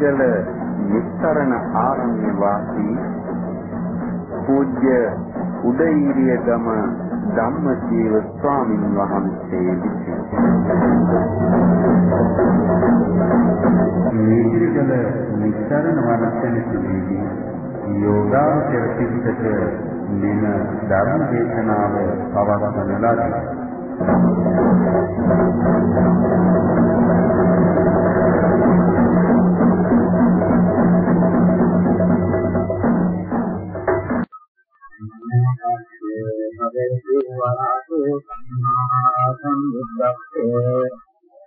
නීතිගල නිස්තරණ ආරණ්‍ය වාසී පූජ්‍ය උදේීරිය ගම ධම්මජීව ස්වාමින් වහන්සේ විසින් නීතිගල නිස්තරණ වනසෙනසුදී යෝගාචර පිටක මෙම ධර්ම දේශනාව පවත්වන ලදී.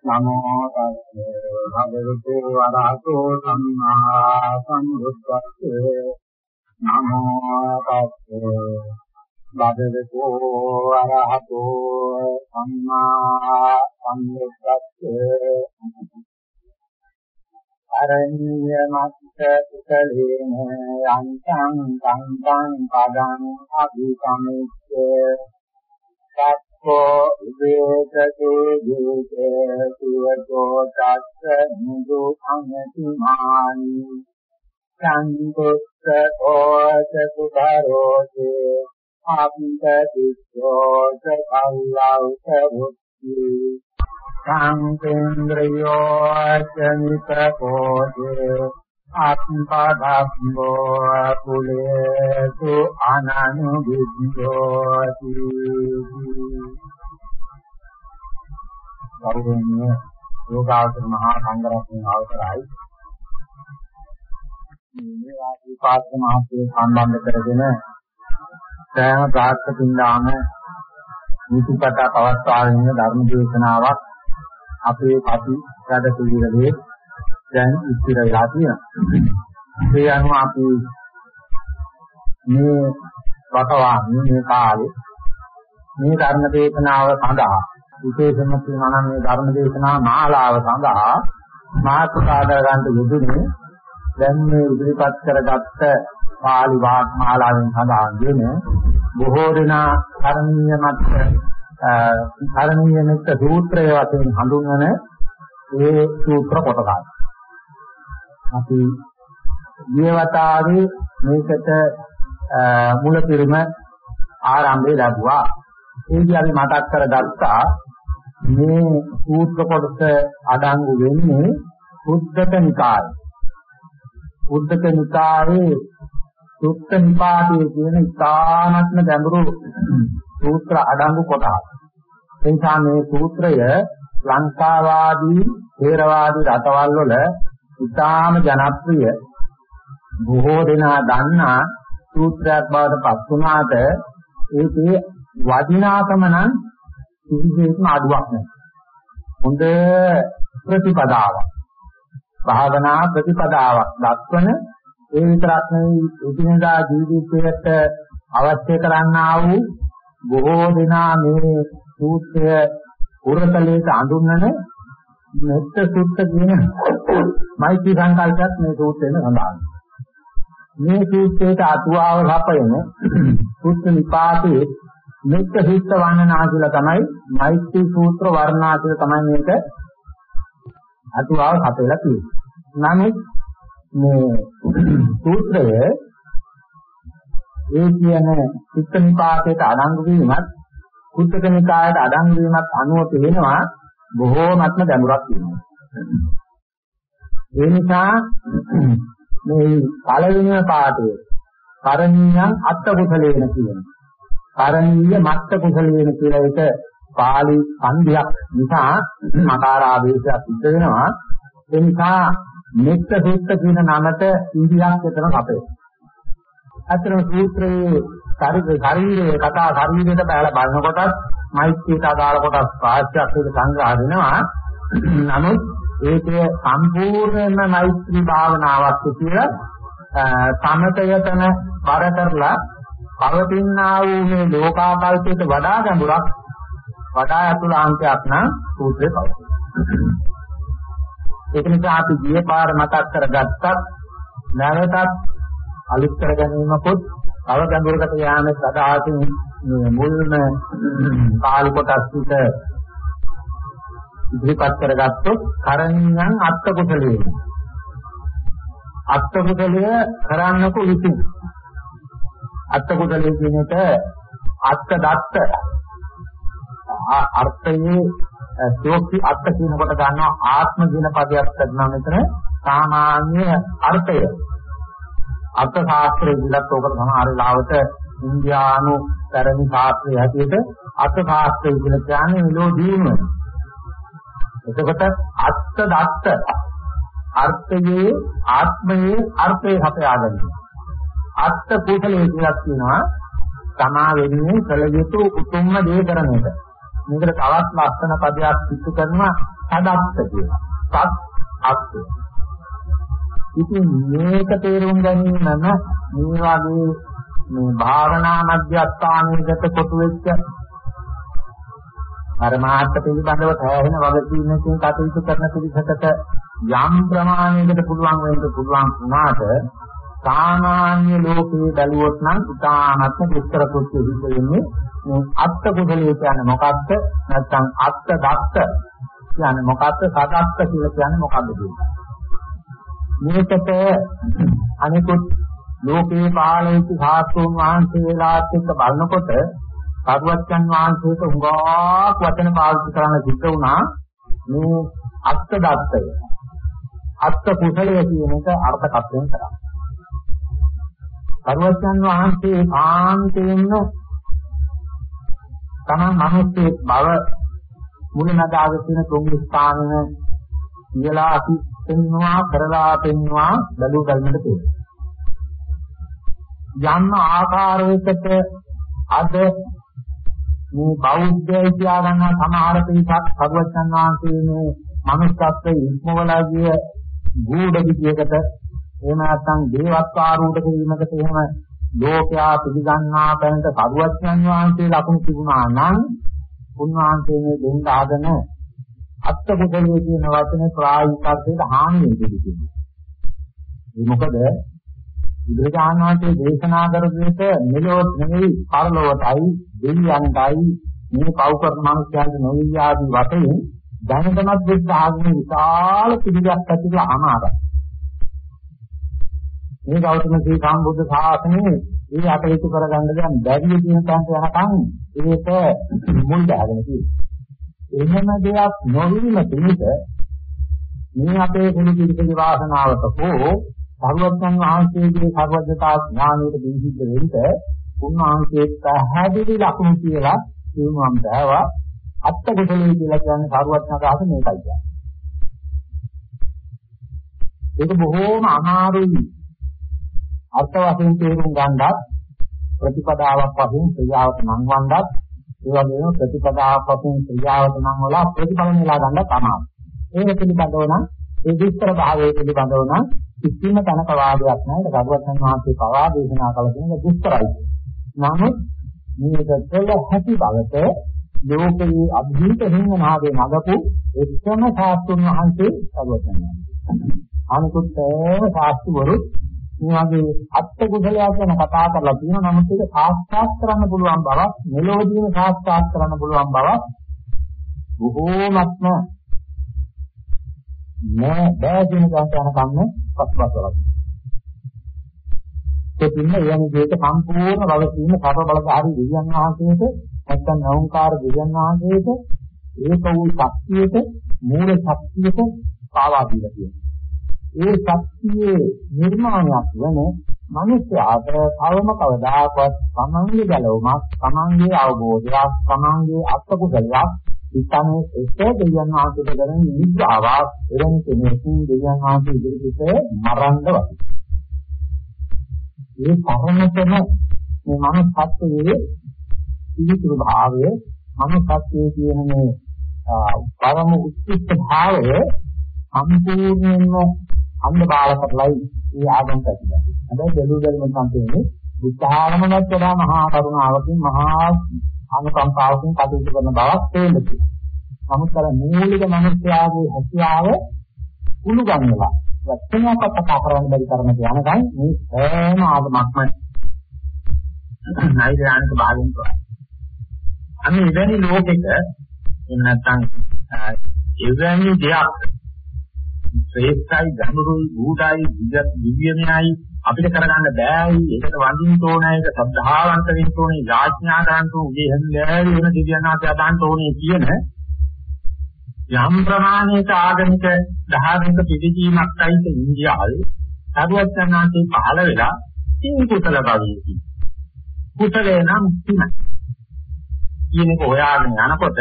නමෝ තස්සේ භගවතු වරහතෝ සම්මා සම්බුද්දස්සේ නමෝ තස්සේ භගවතු වරහතෝ සම්මා සම්බුද්දස්සේ අරණ්‍ය මත්ත කුසලේන යන්තං සංතං පදං අභිසමිච්ඡේ සක්කෝ විවේකතු දීතේ සුවතෝ තස්ස මුදු අනතිමානි සංකුත්ත ඕස සුභරෝසේ ආපිත දිස්සෝස කල්ලෞස වුක්ති සංකේන්ද්‍රයෝ චනිතකෝදේ ආත්මපාදම්බෝ කුලේසු අනනුවිද්‍යෝති ගෞරවනීය යෝගාවතර මහා සංඝරත්නයේ අවසරයි මේ වාසී පාත්‍ර මහත්මිය සම්බන්ධ කරගෙන සෑම ප්‍රාර්ථකින්දාම නීතිපතා පවත්වාගෙන ඉන්න ධර්ම දේශනාවක් අපේ පති රට පිළිවෙලේ දැන් ඉතිර වෙලා තියෙනවා. ඒ අනුව අපි මේ වකවාමී මේ කාලේ මේ ධර්ම දේශනාව සඳහා විශේෂම කියනවා නම් මේ ධර්ම දේශනා මාලාව සඳහා මාතෘකාදර ගන්න යෙදුනේ දැන් මේ ඉදිරිපත් කරගත්ත පාලි වාග් මාලාවෙන් සඳහන් වෙන බොහෝ දෙනා කරණීය මත් කරණීය මෙත්ත සූත්‍රය වශයෙන් හඳුන්වන ඒ සූත්‍ර කොටස. අපි ජීවතාවේ මේකට මුල පිරුම ආරම්භය ලැබුවා. ඒකදී අපි මතක් කරගත්තා මේ සූත්‍ර කොටස අඩංගු වෙන්නේ සුද්ධක නිකාය. සුද්ධක නිකායේ සුත්ත නිපාතයේ කියන ඉතාමත්ම ගැඹුරු සූත්‍ර අඩංගු කොටස්. එනිසා මේ සූත්‍රය ලංකාවාදී ථේරවාදී රටවල් වල ඉතාම ජනප්‍රිය බොහෝ දෙනා දන්නා සූත්‍රයක් බවට පත් වුණාට ඒකේ වටිනාකම නම් කිසිසේත්ම අඩුවක් නැහැ. හොඳ ප්‍රතිපදාවක්. භාවනා ප්‍රතිපදාවක් දක්වන ඒ විතරක් නෙවෙයි එදිනදා ජීවිතයට අවශ්‍ය කරන්නා වූ බොහෝ දෙනා මේ සූත්‍රය පුරතලයට අඳුන්වන මෙත්ත සුත්ත කියන මෛත්‍රී සංකල්පයක් මේ සූත්‍රයෙන් සඳහන්. මේ සූත්‍රයට අතුවාව සපයන සුත්ත නිපාතයේ මෙත්ත සුත්ත වර්ණනා කියලා තමයි මෛත්‍රී සූත්‍ර වර්ණනා කියලා තමයි මේක අතුවාව සපයලා තියෙන්නේ. නමුත් මේ සූත්‍රය ඒ කියන චිත්ත නිපාතයට අඩංගු වීමත් කුත්තක නිකායට අඩංගු වීමත් අනුව පේනවා බොහෝමත්ම ගැඹුරක් තියෙනවා. ඒ නිසා මේ පළවෙනිම පාඩේ කරණීයං අත්ත කුසලේන කියන. කරණීය මත්ත කුසලේන කියලා එක පාලි සංධියක් නිසා මකාර ආදේශයක් සිද්ධ වෙනවා. ඒ නිසා මෙත්ත සුත්ත කියන නමට ඉන්දියක් විතර අපේ. අතන සූත්‍රයේ ශරීරයේ කතා ශරීරයට බැලලා බලනකොටත් මෛත්‍රියට අදාළ කොටස් පාස්ත්‍යක් විතර සංග්‍රහ වෙනවා. නමුත් ඒකේ සම්පූර්ණයෙන්ම මෛත්‍රී භාවනාවක් කියලා සමතයතන බර කරලා පවතිනා වූ මේ ලෝකාකල්පයට වඩා ගැඹුරක් වඩා අතුලාන්තයක් නම් සූත්‍රේ පවතී. ඒක නිසා අපි ගියේ පාර මතක් කරගත්තත් නැවතත් අලුත් කර ගැනීමකුත් තව ගැඹුරකට යාමේ සදාසින් මේ මුල්ම කාල කොටස් විත ඉදිරිපත් කරගත්තොත් කරණීයන් අත්ත කුසලයේ. අත්ත කුසලය කරන්නකු විසින්. අත්ත කුසලයේ කියන එක අත්ත දත්ත. අර්ථයේ සෝක්ති අත්ත කියනකොට ගන්නවා ආත්ම කියන පදයක් ගන්නවා මෙතන. සාමාන්‍ය අර්ථය. අර්ථ ශාස්ත්‍රයේ විලක් උකට සමහර ලාවට ඉන්දියානු පැරණි ශාස්ත්‍රයේ හැටියට අර්ථ ශාස්ත්‍රය කියලා කියන්නේ මෙලෝ දිනුව. එතකොට අත්ත දත්ත අර්ථයේ ආත්මයේ අර්ථය හපයා ගැනීම. අත්ත කුසලයේ කියලා කියනවා තමා වෙන්නේ කළ යුතු උතුම්ම දේ කරන එක. මේකට තවත් ලස්සන පදයක් සිද්ධ කරනවා සදත්ත කියලා. සත් අත්ත. ඉතින් මේක තේරුම් ගැනීමම මේ වගේ මේ භාවනා මධ්‍යස්ථානයකට කොටු වෙච්ච පරමාර්ථ පිළිබඳව සෑහෙන වගකීමකින් කටයුතු කරන පිළිසකට යම් ප්‍රමාණයකට පුළුවන් වෙන්න පුළුවන් වුණාට සාමාන්‍ය ලෝකයේ බැලුවොත් නම් ඉතාමත්ම විස්තර කුච්ච විදිහේ මේ අත්ත කුසලයේ කියන්නේ මොකක්ද? නැත්නම් අත්ත දත්ත කියන්නේ මොකක්ද? සදත්ත කියලා කියන්නේ මොකක්ද කියන්නේ මේකට අනිකුත් ලෝකේ පාලයිති සාස්ත්‍රෝන් වහන්සේලාත් එක්ක බලනකොට සරුවච්චන් වහන්සේට උගාක් වචන පාවිච්චි කරන්න සිද්ධ වුණා මේ අත්ත දත්තය අත්ත කුසලය කියන එක අර්ථකථනය කරා. සරුවච්චන් වහන්සේ ආන්තයෙන්ම තමන් මිනිස්සේ බව මුලනදාග තියෙන තුන් ස්ථානන කියලා අපි පෙන්නවා කරලා පෙන්නවා බැලු ගල්මට තියෙනවා. යම් ආකාරයකට අද මේ බෞද්ධය කියා ගන්න සමහර පිටක් සරුවචන් වහන්සේ මේ මනුස්සත්වයේ ඉක්මවලා ගිය ගුඩ විදියකට එහෙම නැත්නම් දේවත් ආරූඪක වීමකට එහෙම ලෝකයා පිළිගන්නා බැලඳ සරුවචන් වහන්සේ ලකුණු තිබුණා නම් උන්වහන්සේ මේ දෙන්න ආදන අත්පුදලිය කියන වචනේ ප්‍රායෝගික අර්ථයට හානි වෙන්නේ. ඒ මොකද බුදුරජාණන් වහන්සේ දේශනා කරපු එක මෙලොව නෙවෙයි පරලොවටයි දෙවියන්ටයි මේ පව් කරන මිනිස්යාගේ නොවිය ආදී වශයෙන් දැනටමත් බුද්ධ ආගමේ විශාල පිළිගත් ඇතිලා අමාරයි. මේ ගෞතම ශ්‍රී සම්බුද්ධ ශාසනයේ ඒ අටයුතු කරගන්න දැන් බැරි කියන තැනට යනකම් ඒක මුල් දාගෙන තියෙනවා. එහෙම දෙයක් නොවීම පිණිස මේ අපේ කුණු පිළිපෙළ වාසනාවට හෝ සර්වඥන් වහන්සේගේ සර්වඥතා ඥානයට දීහිද්ද වෙන්න උන්වහන්සේ පැහැදිලි ලකුණු කියලා කියුනම් බෑවා අත්ත කුසලයේ කියලා කියන්නේ සර්වඥතාවක මේකයි කියන්නේ. ඒක බොහෝම අමාරුයි අර්ථ වශයෙන් තේරුම් ගන්නත් ප්‍රතිපදාවක් වශයෙන් ක්‍රියාවට නම් වන්නත් ඒ වගේම ප්‍රතිපදාවක් වශයෙන් ක්‍රියාවට නම් වල ප්‍රතිඵල නෙලා ගන්න තමයි. ඒක පිළිබඳව නම් ඒ විස්තර භාවය පිළිබඳව නම් කිසිම තනක වාදයක් නැහැ. ඒක ගරුවත්යන් වහන්සේ පවා දේශනා කළ කියන දුස්තරයි. නමුත් මේක කළ හැකි බවට ලෝකයේ අභීත හිංගනාවේ නගපු එක්කම සාස්තුන් වහන්සේ ගරුවත්යන් වහන්සේ. අනිකුත් සාස්තුවරු මේ වගේ අත්ත කුසලයක් ගැන කතා කරලා තියෙනවා. නමුත් ඒක සාක්ෂාත් කරන්න පුළුවන් බවක්, මෙලොවදීම සාක්ෂාත් කරන්න පුළුවන් බවක් බොහෝමත්ම නෑ බෑ කියන කාරණා යන කන්න පස්පස්වලක්. ඒකින්ම යන්නේ මේක සම්පූර්ණ වගකීම සර්ව බලධාරී දෙවියන් වහන්සේට නැත්නම් නෞංකාර දෙවියන් වහන්සේට ඒක වූ ශක්තියට මූල ශක්තියට පාවා දීලා තියෙනවා. ඒ ශක්තියේ නිර්මාණයක් වෙන මිනිස්යාට කවම කවදාකවත් තමන්ගේ ගැලවීමක් තමන්ගේ අවබෝධයක් තමන්ගේ අත්කුසලයක් ඉතනේ එක දෙයයන් ආතුත කරන නිද්දාවක් එරන් කෙනෙකු දෙයයන් ආතු ඉදිරියට මරන්න වගේ. ඒ පරමතම මේ මනසත්වයේ පිළිතුරු භාවය මනසත්වයේ කියන මේ පරම උත්කෘෂ්ඨ භාවය සම්පූර්ණයෙන්ම අන්න බාල කරලයි මේ ආගම පැතිරෙන්නේ. හැබැයි බැලු බැලම සම්පූර්ණේ බුද්ධාගමකට වඩා මහා කරුණාවකින් මහා අනුකම්පාවකින් කටයුතු කරන බවක් තේරෙනවා. නමුත් අර මූලික මිනිස්යාගේ හැකියාව කුළු ගන්නලා වචනයක් කතා කරන්න බැරි තරමට යනකම් මේ සෑම ආගමක්ම නෛර්යානික භාගයෙන් කරා. අන්න ඉවැනි ලෝකෙක එහෙම නැත්නම් එවැනි දෙයක් ශ්‍රේෂ්ඨයි ගැඹුරුයි ගුඩයි දිව්‍යමයයි. අපිට කරගන්න බෑයි ඒකට වඳින්න ඕනේ ඒක සද්ධාවන්ත වෙන්න ඕනේ යාඥා ගන්න උගේ හැන්දෑවි වෙන දිව්‍යනාථය දාන්න ඕනේ කියන යම් ප්‍රමාණයක ආගමික ධාර්මික පිළිදීමක් සහිත ඉන්දියාවේ සරුවචනාංශේ පහළ වෙලා ඉන් කුසල භාවයේදී. කුසලේ නම් කිමයි කියනක හොයාගෙන යනකොට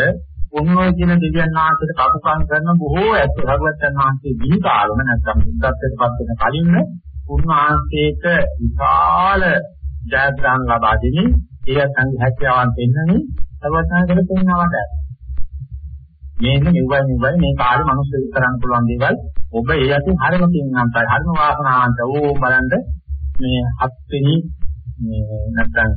උන්වෝ කියන දෙවියන් වහන්සේට කපුකම් කරන බොහෝ ඇත්ත. සරුවචන් වහන්සේ දින කාලෙම නැත්නම් බුද්ධත්වයට පත් වෙන කලින්ම උන්වහන්සේට විශාල ජයග්‍රහණ ලබා දෙමින් ඒ සංඝ හැකියාවන් දෙන්නනේ සරුවචන්කට තේනවට මේක නිවයි නිවයි මේ කාර්ය මිනිස්සු කරන්න පුළුවන් දේවල්. ඔබ ඒ අතින් හරිම තින්නන්තයි හරිම වාසනාවන්ත. ඕ බලන්න මේ හත් වෙනි මේ නැත්නම්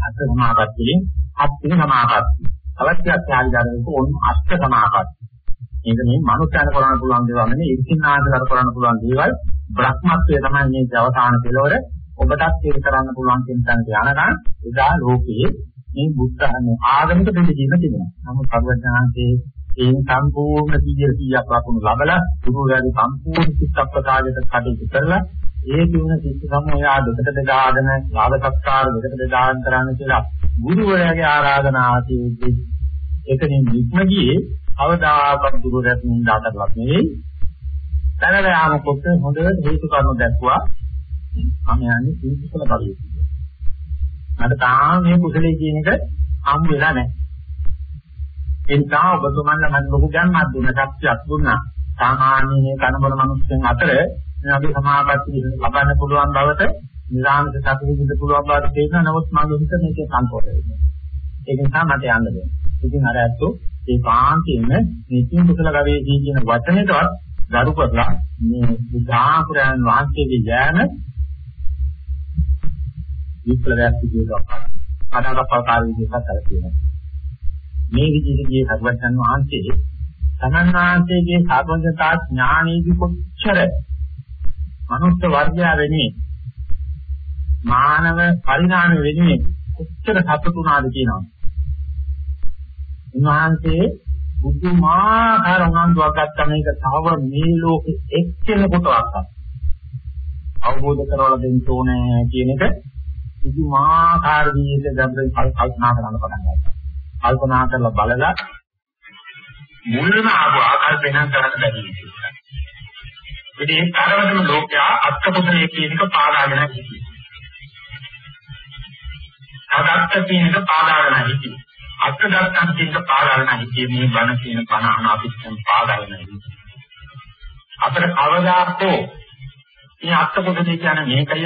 අත් සමාපත්තියෙන් හත් වෙනි සමාපත්තිය අවශ්‍ය අත්‍යාලිකාරයක ඕන අෂ්ට සමාපත්තිය මේක මේ මනුස්සයන්ට කරන්න පුළුවන් දේවල් නෙමෙයි ඉරිසින්නාන්තකට කරන්න පුළුවන් දේවල්. බ්‍රහ්මත්වය තමයි මේ අවසාන කෙලවර ඔබටත් ඒක කරන්න පුළුවන් කියන තැනට යනකම් එදා ලෝකයේ මේ බුද්ධ ආගමික දෙවිදින තිබෙනවා. නමුත් සර්වඥාන්සේ ඒ සම්පූර්ණ 100ක් වකුණු ලබලා ගුරුවරයාගේ සම්පූර්ණ චිත්ත ප්‍රකාශයට කටයුතු කරලා ඒ කියන චිත්ත සමෝයා දෙකට බෙදාගෙන ලාභ සත්කාර දෙකට බෙදාගෙන කරන්න කියලා ගුරුවරයාගේ ආරාධනාවදී එකකින් වික්ම ගියේ අවදාපත් ගුරුවරයාට නින්දාටවත් නෙවෙයි. තනල යාමකොට හොඳට හේතු කාරණා දැක්ුවා. මම යන්නේ සීතුකල බලයේ මට තාම මේ කුසලයේ කියන එක හම් වෙලා නැහැ. ඒ නිසා ඔබතුමන්ලා මම ලොකු ගැම්මක් දුන්න ශක්තියක් දුන්නා. සාමාන්‍ය මේ කනබල මිනිස්සුන් අතර මේ අපි සමාපatti ලබන්න පුළුවන් බවට නිරාමිත සතුටින් පුළුවන් බවට තේරෙනවා. නමුත් මම හිත මේකේ සම්පූර්ණ වෙනවා. ඒක නිසා මට යන්න දෙන්න ඉතින් අර ඇත්තෝ ඒ කාන්තින්ම මේ තින් කුසල ගවේෂී කියන වචනේටවත් ගරු කරලා මේ බුද්ධාපුරයන් වහන්සේගේ ඥාන විප්ලවයක් විදිහට අදාළපකාර විදිහට කරලා මේ විදිහේ සර්වඥන් වහන්සේ තමන් වහන්සේගේ සාධුන්‍යතා ඥානීදී කොච්චර මනුෂ්‍ය වර්ගය වෙන්නේ මානව පරිණාම වෙන්නේ කොච්චර සතුටුනාද කියනවා. උන්වහන්සේ බුදුමාහාර උනන්දුවක් ගත්ත මේක තව මේ ලෝකෙ එක්කෙනෙකුටවත් අවබෝධ කරවලා දෙන්න ඕනේ කියන එක බුදුමාහාර විදිහට ගැඹුරින් කල්පනා කරන්න පටන් ගත්තා. කල්පනා කරලා බලලා මුලින්ම ආපු ආකල්පෙන් කරන්න බැරි නිසා. ඉතින් ඒ තරමටම ලෝකයා අත්පොතේ කියන එක පාදාගෙන හිටියේ. අදත්ත කියන එක පාදාගෙන හිටියේ. අත්දත්තන් කියන එක පාදාගෙන හිටියේ මේ බණ කියන බණ අහන අපිට පාදාගෙන හිටියේ. අපර කවදාකෝ මේ අත්පොතේ කියන්නේ මේකය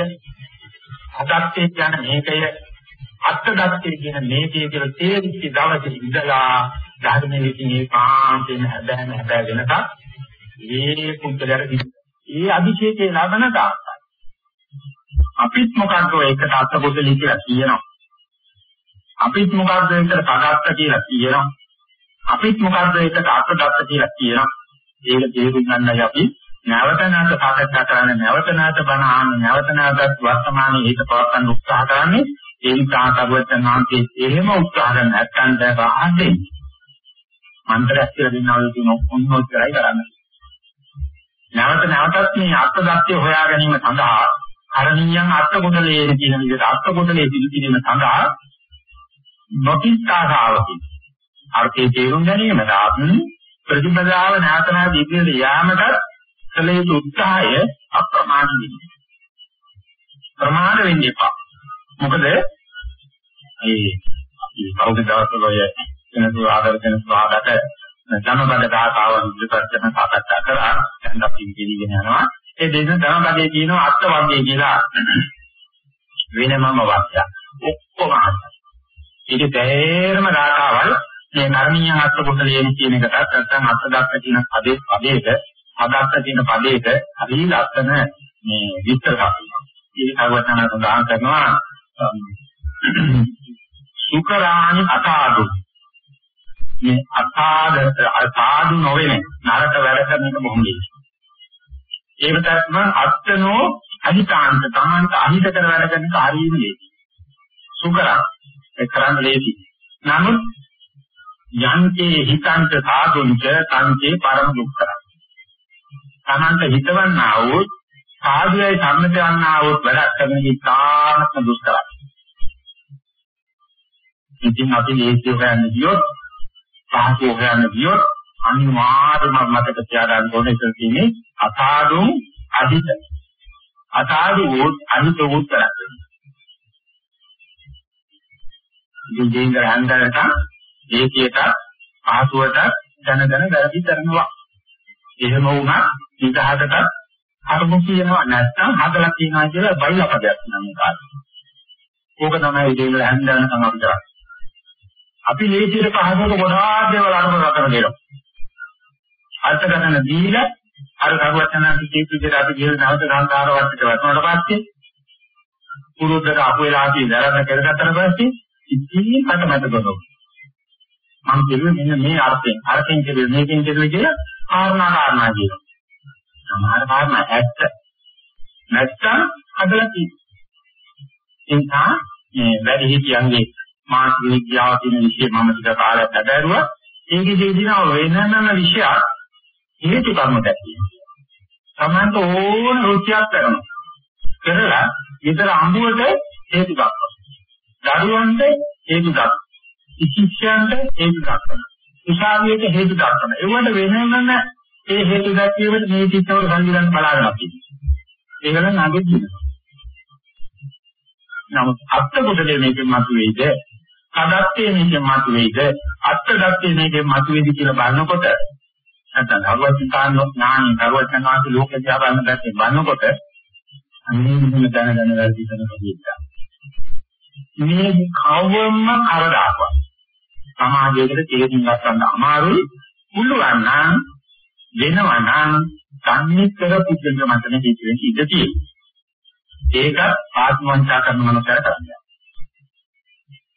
අදත්තේ කියන්නේ මේකය අත්දත්තේ කියන මේකේ කියලා තේරිච්ච දවසේ ඉඳලා ධර්මයේ තියෙන ඒකාන්තයෙන් හැබෑම හැබෑ වෙනකම් ඒ පුද්ගලයාට ඒ අභිෂේකේ ලබන තාක්කයි අපිත් මොකද්ද ඒකට අත්පොතේ කියලා කියනවා අපිත් මොකද්ද ඒකට පගත්ත කියලා කියනවා අපිත් මොකද්ද ඒකට අත්දත්ත කියලා කියනවා ඒක තේරුම් ගන්නයි අපි නැවත නැවත සාකච්ඡා කරන්නේ නැවත නැවත බණ අහන්නේ නැවත නැවත වර්තමානයේ හිත පවත්වන්න උත්සාහ කරන්නේ. ඒ නිසා සර්වඥාන් වහන්සේ එහෙම උත්සාහ කරන නැත්නම් දැන් රහසේ මන්ත්‍රයක් කියලා දෙනවා කියන ඔන්නෝ කරයි කරන්නේ. නැවත නැවතත් මේ අර්ථදත්‍ය හොයා ගැනීම සඳහා කරණීයන් අර්ථ කුඩලයේ කියන විදිහට අර්ථ කුඩලයේ සිදු කිරීම සඳහා නොකිටාසාවකි. අර්ථයේ තේරුම් ගැනීමට ප්‍රතිපදාව නැවත නැවත ඉදිරියට යාමට කළ යුතු උත්සාහය අප්‍රමාණ වෙන්නේ. ප්‍රමාණ වෙන්නේ පා. මොකද ඒ අපි කවුද දවසවල ඔය වෙනසු ආදර වෙන ස්වාගත ධනබද දාතාවන් ඉදිරිපත් කරන සාකච්ඡා කරා දැන් අපි ඉගෙනගෙන යනවා. ඒ දෙන ධනබදේ කියනවා අත්ත වර්ගය කියලා වෙනමම වාක්‍යයක් ඔක්කොම ඒක තේරම දාතාවල් මේ කර්මීය අත්ත කුසලයෙන් කියන එකටත් නැත්නම් අත්ත දක්ක කියන පදේ පදේට අදක්ක කියන පදේට හරි ලස්සන මේ විස්තර කරනවා. ඒක අවතන සඳහන් කරනවා සුකරාණි අසාදු මේ අසාද අසාදු නොවන නරක වැඩ කරන එක බොහොම ලේසි. ඒක තමයි අත්නෝ අහිතාන්ත තමන්ට අහිත කර වැඩ කරන එක හරියම ලේසි. සුකරා ඒ කරන්න ලේසි. නමුත් යන්තේ හිතන්ත සාදුංච තන්තේ පරම දුක්ඛ. තමන්ට හිතවන්නා වූ සාධුවයි සම්මත වන්නා වූ වැඩක් කරන ඉතාමත් දුෂ්කරයි. ඉතින් අපි ලේසිය හොයන්න ගියොත් පහසු හොයන්න ගියොත් අනිවාර්යයෙන්ම මතක තියාගන්න ඕනේ ඒක තියෙන්නේ අසාදුන් අධිත. අසාදු වූ අහිත වූ කරක්. ඉතින් ජීංගර හන්දරට ඒකියට පහසුවට දැන දැන වැරදි කරනවා. එහෙම වුණා විදහකට අරමු කියනවා නැත්නම් හදලා කියනවා කියලා බයිලා පදයක් නම් කාටද. ඕක තමයි ජීංගර හන්දරන තමයි අපි කරන්නේ. අපි ලේසියට පහසුවට ගොඩාක් දේවල් අරමුණු කරගෙන දෙනවා. අර්ථකථන දීලා අර කරුවචනාන්ති කීප විදිහට අපි ගිහින් නැවත සංකාර වර්ගයට වටනට පස්සේ පුරුද්දට අපු වෙලා තියෙන දරන කරගත්තට පස්සේ ඉතින් මට මතක කරගන්න. මම කියන්නේ මෙන්න මේ අර්ථයෙන් අර්ථයෙන් කියන්නේ මේකෙන් කියන්නේ කියලා කාරණා කාරණා කියනවා. සමහර කාරණා ඇත්ත. නැත්තම් අදලා තියෙනවා. එනිසා මේ වැඩි හිටියන්ගේ මානසික විද්‍යාව කියන විෂය මම ටික කාලයක් අදහැරුවා. ඒකේ තියෙන වෙනම විෂයක් හේතු කර්ම දැක්වීම. සමන්ත ඕන රුචියක් කරනවා. කරලා විතර අඹුවට හේතු දක්වනවා. දරුවන්ට හේතු දක්වනවා. ශිෂ්‍යයන්ට හේතු දක්වනවා. උසාවියට හේතු දක්වනවා. ඒවට වෙනම ඒ හේතු දැක්වීමට මේ චිත්තවල සංවිධානය බලාගෙන අපි. ඒගොල්ලන් අගෙ කියනවා. නමුත් අත්ත කොටලේ මේකෙන් මතුවේද? කඩත්තේ මේකෙන් මතුවේද? අත්ත දත්තේ මේකෙන් මතුවේද කියලා බලනකොට නැත්නම් ධර්මචින්තාන ඥානි ධර්මචනාති ලෝක දිහා බලන දැක්කේ බලනකොට අනේ මෙන්න දැන දැන වැඩි කරන දෙයක්. මේ කවවම කරදාකවා. සමාජයකට තේරුම් ගන්න අමාරුයි. පුළුවන් නම් වෙනවා නම් සම්නිතර පුද්ගල මතනේ හිතෙන්නේ ඉඳ තියෙන්නේ. ඒක ආත්මවංචා කරන මනසට කරන්නේ.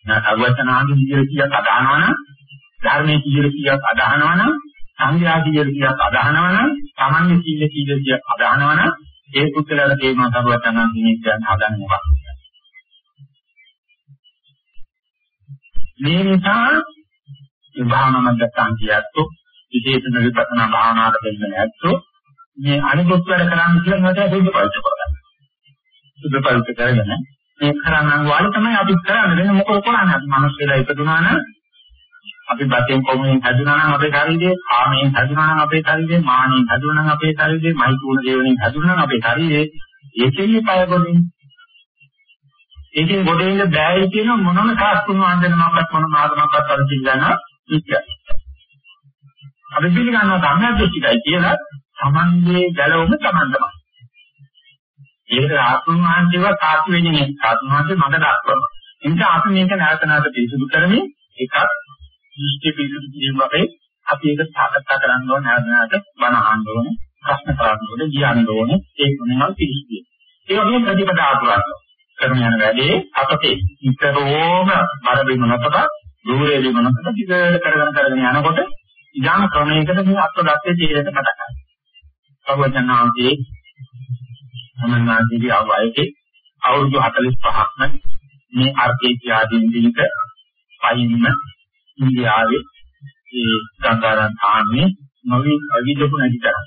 නා අවචනාගේ විදියට කියක් අදහනවා නම් ධර්මයේ විදියට කියක් අදහනවා නම් සංඝයා කියලා කියක් අදහනවා නම් Tamange සීල සීල කියක් අදහනවා නම් ඒ පුද්ගලයාට තේරුම් ගන්නවත් නම් මේ කියන්නේ හදන්නේ මොකක්ද මේ නිසා භාවනා මධ්‍යස්ථාන කියත්තු විශේෂම විපස්සනා භාවනාවට දෙන්නේ නැත්තු මේ අනිකුත් වැඩ කරන්න කියලා මට හේතු පරිච්ඡ කරගන්න. සුද්ධ පරිච්ඡ කරගෙන මේ කරන්න වාලේ තමයි අපි කරන්නේ වෙන මොකද කරන්නේ අපි මනුස්ස වෙලා ඉපදුනා නම් අපි බතෙන් කොමුෙන් හැදුනා නම් අපේ ශරීරේ, කාමයෙන් හැදුනා නම් අපේ ශරීරේ, මානෙන් හැදුනා නම් අපේ ශරීරේ, මෛතුන දේවණෙන් හැදුනා නම් අපේ ශරීරේ, ඒකෙන්නේ පය ගොඩින්. ඒකෙන් ගොඩෙන්න බෑයි කියන මොනම සාස්තුන් වන්දනමක්වත් මොනම ආගමක්වත් අර පිළිගන්න ඉච්ඡා. අපි පිළිගන්නවා සම්මාදෘෂ්ටිකයි කියලා තමන්ගේ ගැලවුම තමන් තමයි. ඒකට ආත්ම වහන්සේව සාතු වෙන්නේ නැහැ. ආත්ම වහන්සේ මඟ දක්වනවා. එනිසා අපි මේක නැවත නැවත පිළිසුදු කරමින් එකක් දෘෂ්ටි පිළිබඳ කිරීම අපේ අපි ඒක සාකච්ඡා කරන්න ඕනේ නැවත බණ අහන්න ඕනේ ප්‍රශ්න කරන්න ඕනේ කියන්න ඕනේ ඒක මොනවද පිළිස්තිය ඒ වගේම ප්‍රතිපදා අතුරන්න කරන යන වැඩේ අපතේ විතරෝම බර බිම නැතක දුරේ බිම නැතක දිගට කරගෙන කරගෙන යනකොට යම් ක්‍රමයකට මේ අත්දැකේ තීරයට මතක කරගන්නවා සර්වඥාන්සේ සමන්නාදී අවයකේ අවුරුදු 45ක්ම මේ අර්ථේ ආදීන් දිනක පයින්ම ඉන්දියාවේ ඒ ගංගාරන් තාන්නේ නොවි අවිදපු නැති තරම්.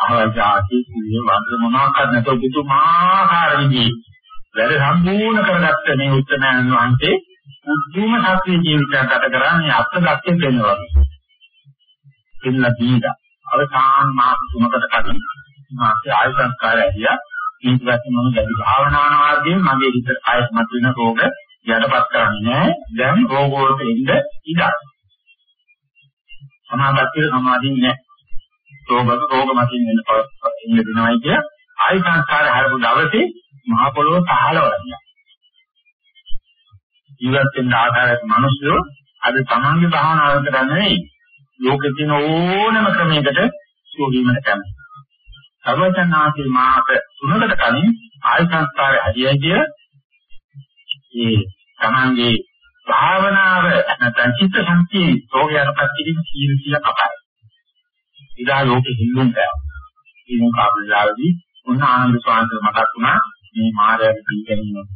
ආජාති කුලිය වන්ද මොනවාක්වත් නැතෝ පුදුමාකාර විදිහේ වැඩ සම්පූර්ණ කරගත්ත මේ උත්තමයන් වහන්සේ උතුම් ශාස්ත්‍රීය ජීවිතයක් ගත කරන්නේ අත්දැකීම් දෙනවා වගේ. එන්න දීලා අවසාන මාස තුනකට කලින් මාසේ ආය සංස්කාරය ඇහියා ඊට පස්සේ මම ගැඹුරු භාවනා මාර්ගයෙන් මගේ හිත ආයත් මත වෙන රෝග යටපත් කරන්නේ නැහැ. දැන් රෝග වලට එන්න ඉඩක්. සමාධිය සමාධිය නැහැ. රෝග රෝග මතින් වෙන ඉන්න දෙනවයි කිය ආයි සංස්කාර හැරපු දවසේ මහ පොළොව පහළවලා ජීවත් වෙන ආකාරයට මිනිස්සු අද තමන්ගේ භාවනාව කරන්නේ නෙවෙයි. ලෝකේ තියෙන ඕනම ක්‍රමයකට සුවීමට කැමති. සර්වඥාන්සේ මාත තුනකට කලින් ආය සංස්කාර හැදියයි කිය ඒ තමන්ගේ භාවනාව නැත්නම් චිත්ත සංකේ රෝගයටපත් කිරීම කීර්තිය අපයි. ඉදා ලෝකෙ හිල්ලුම් බෑ. මේ මොකාබලලාදී උන්න ආනන්ද ස්වාමීන් මතක් වුණා මේ මායාවේ පිළිගැනීම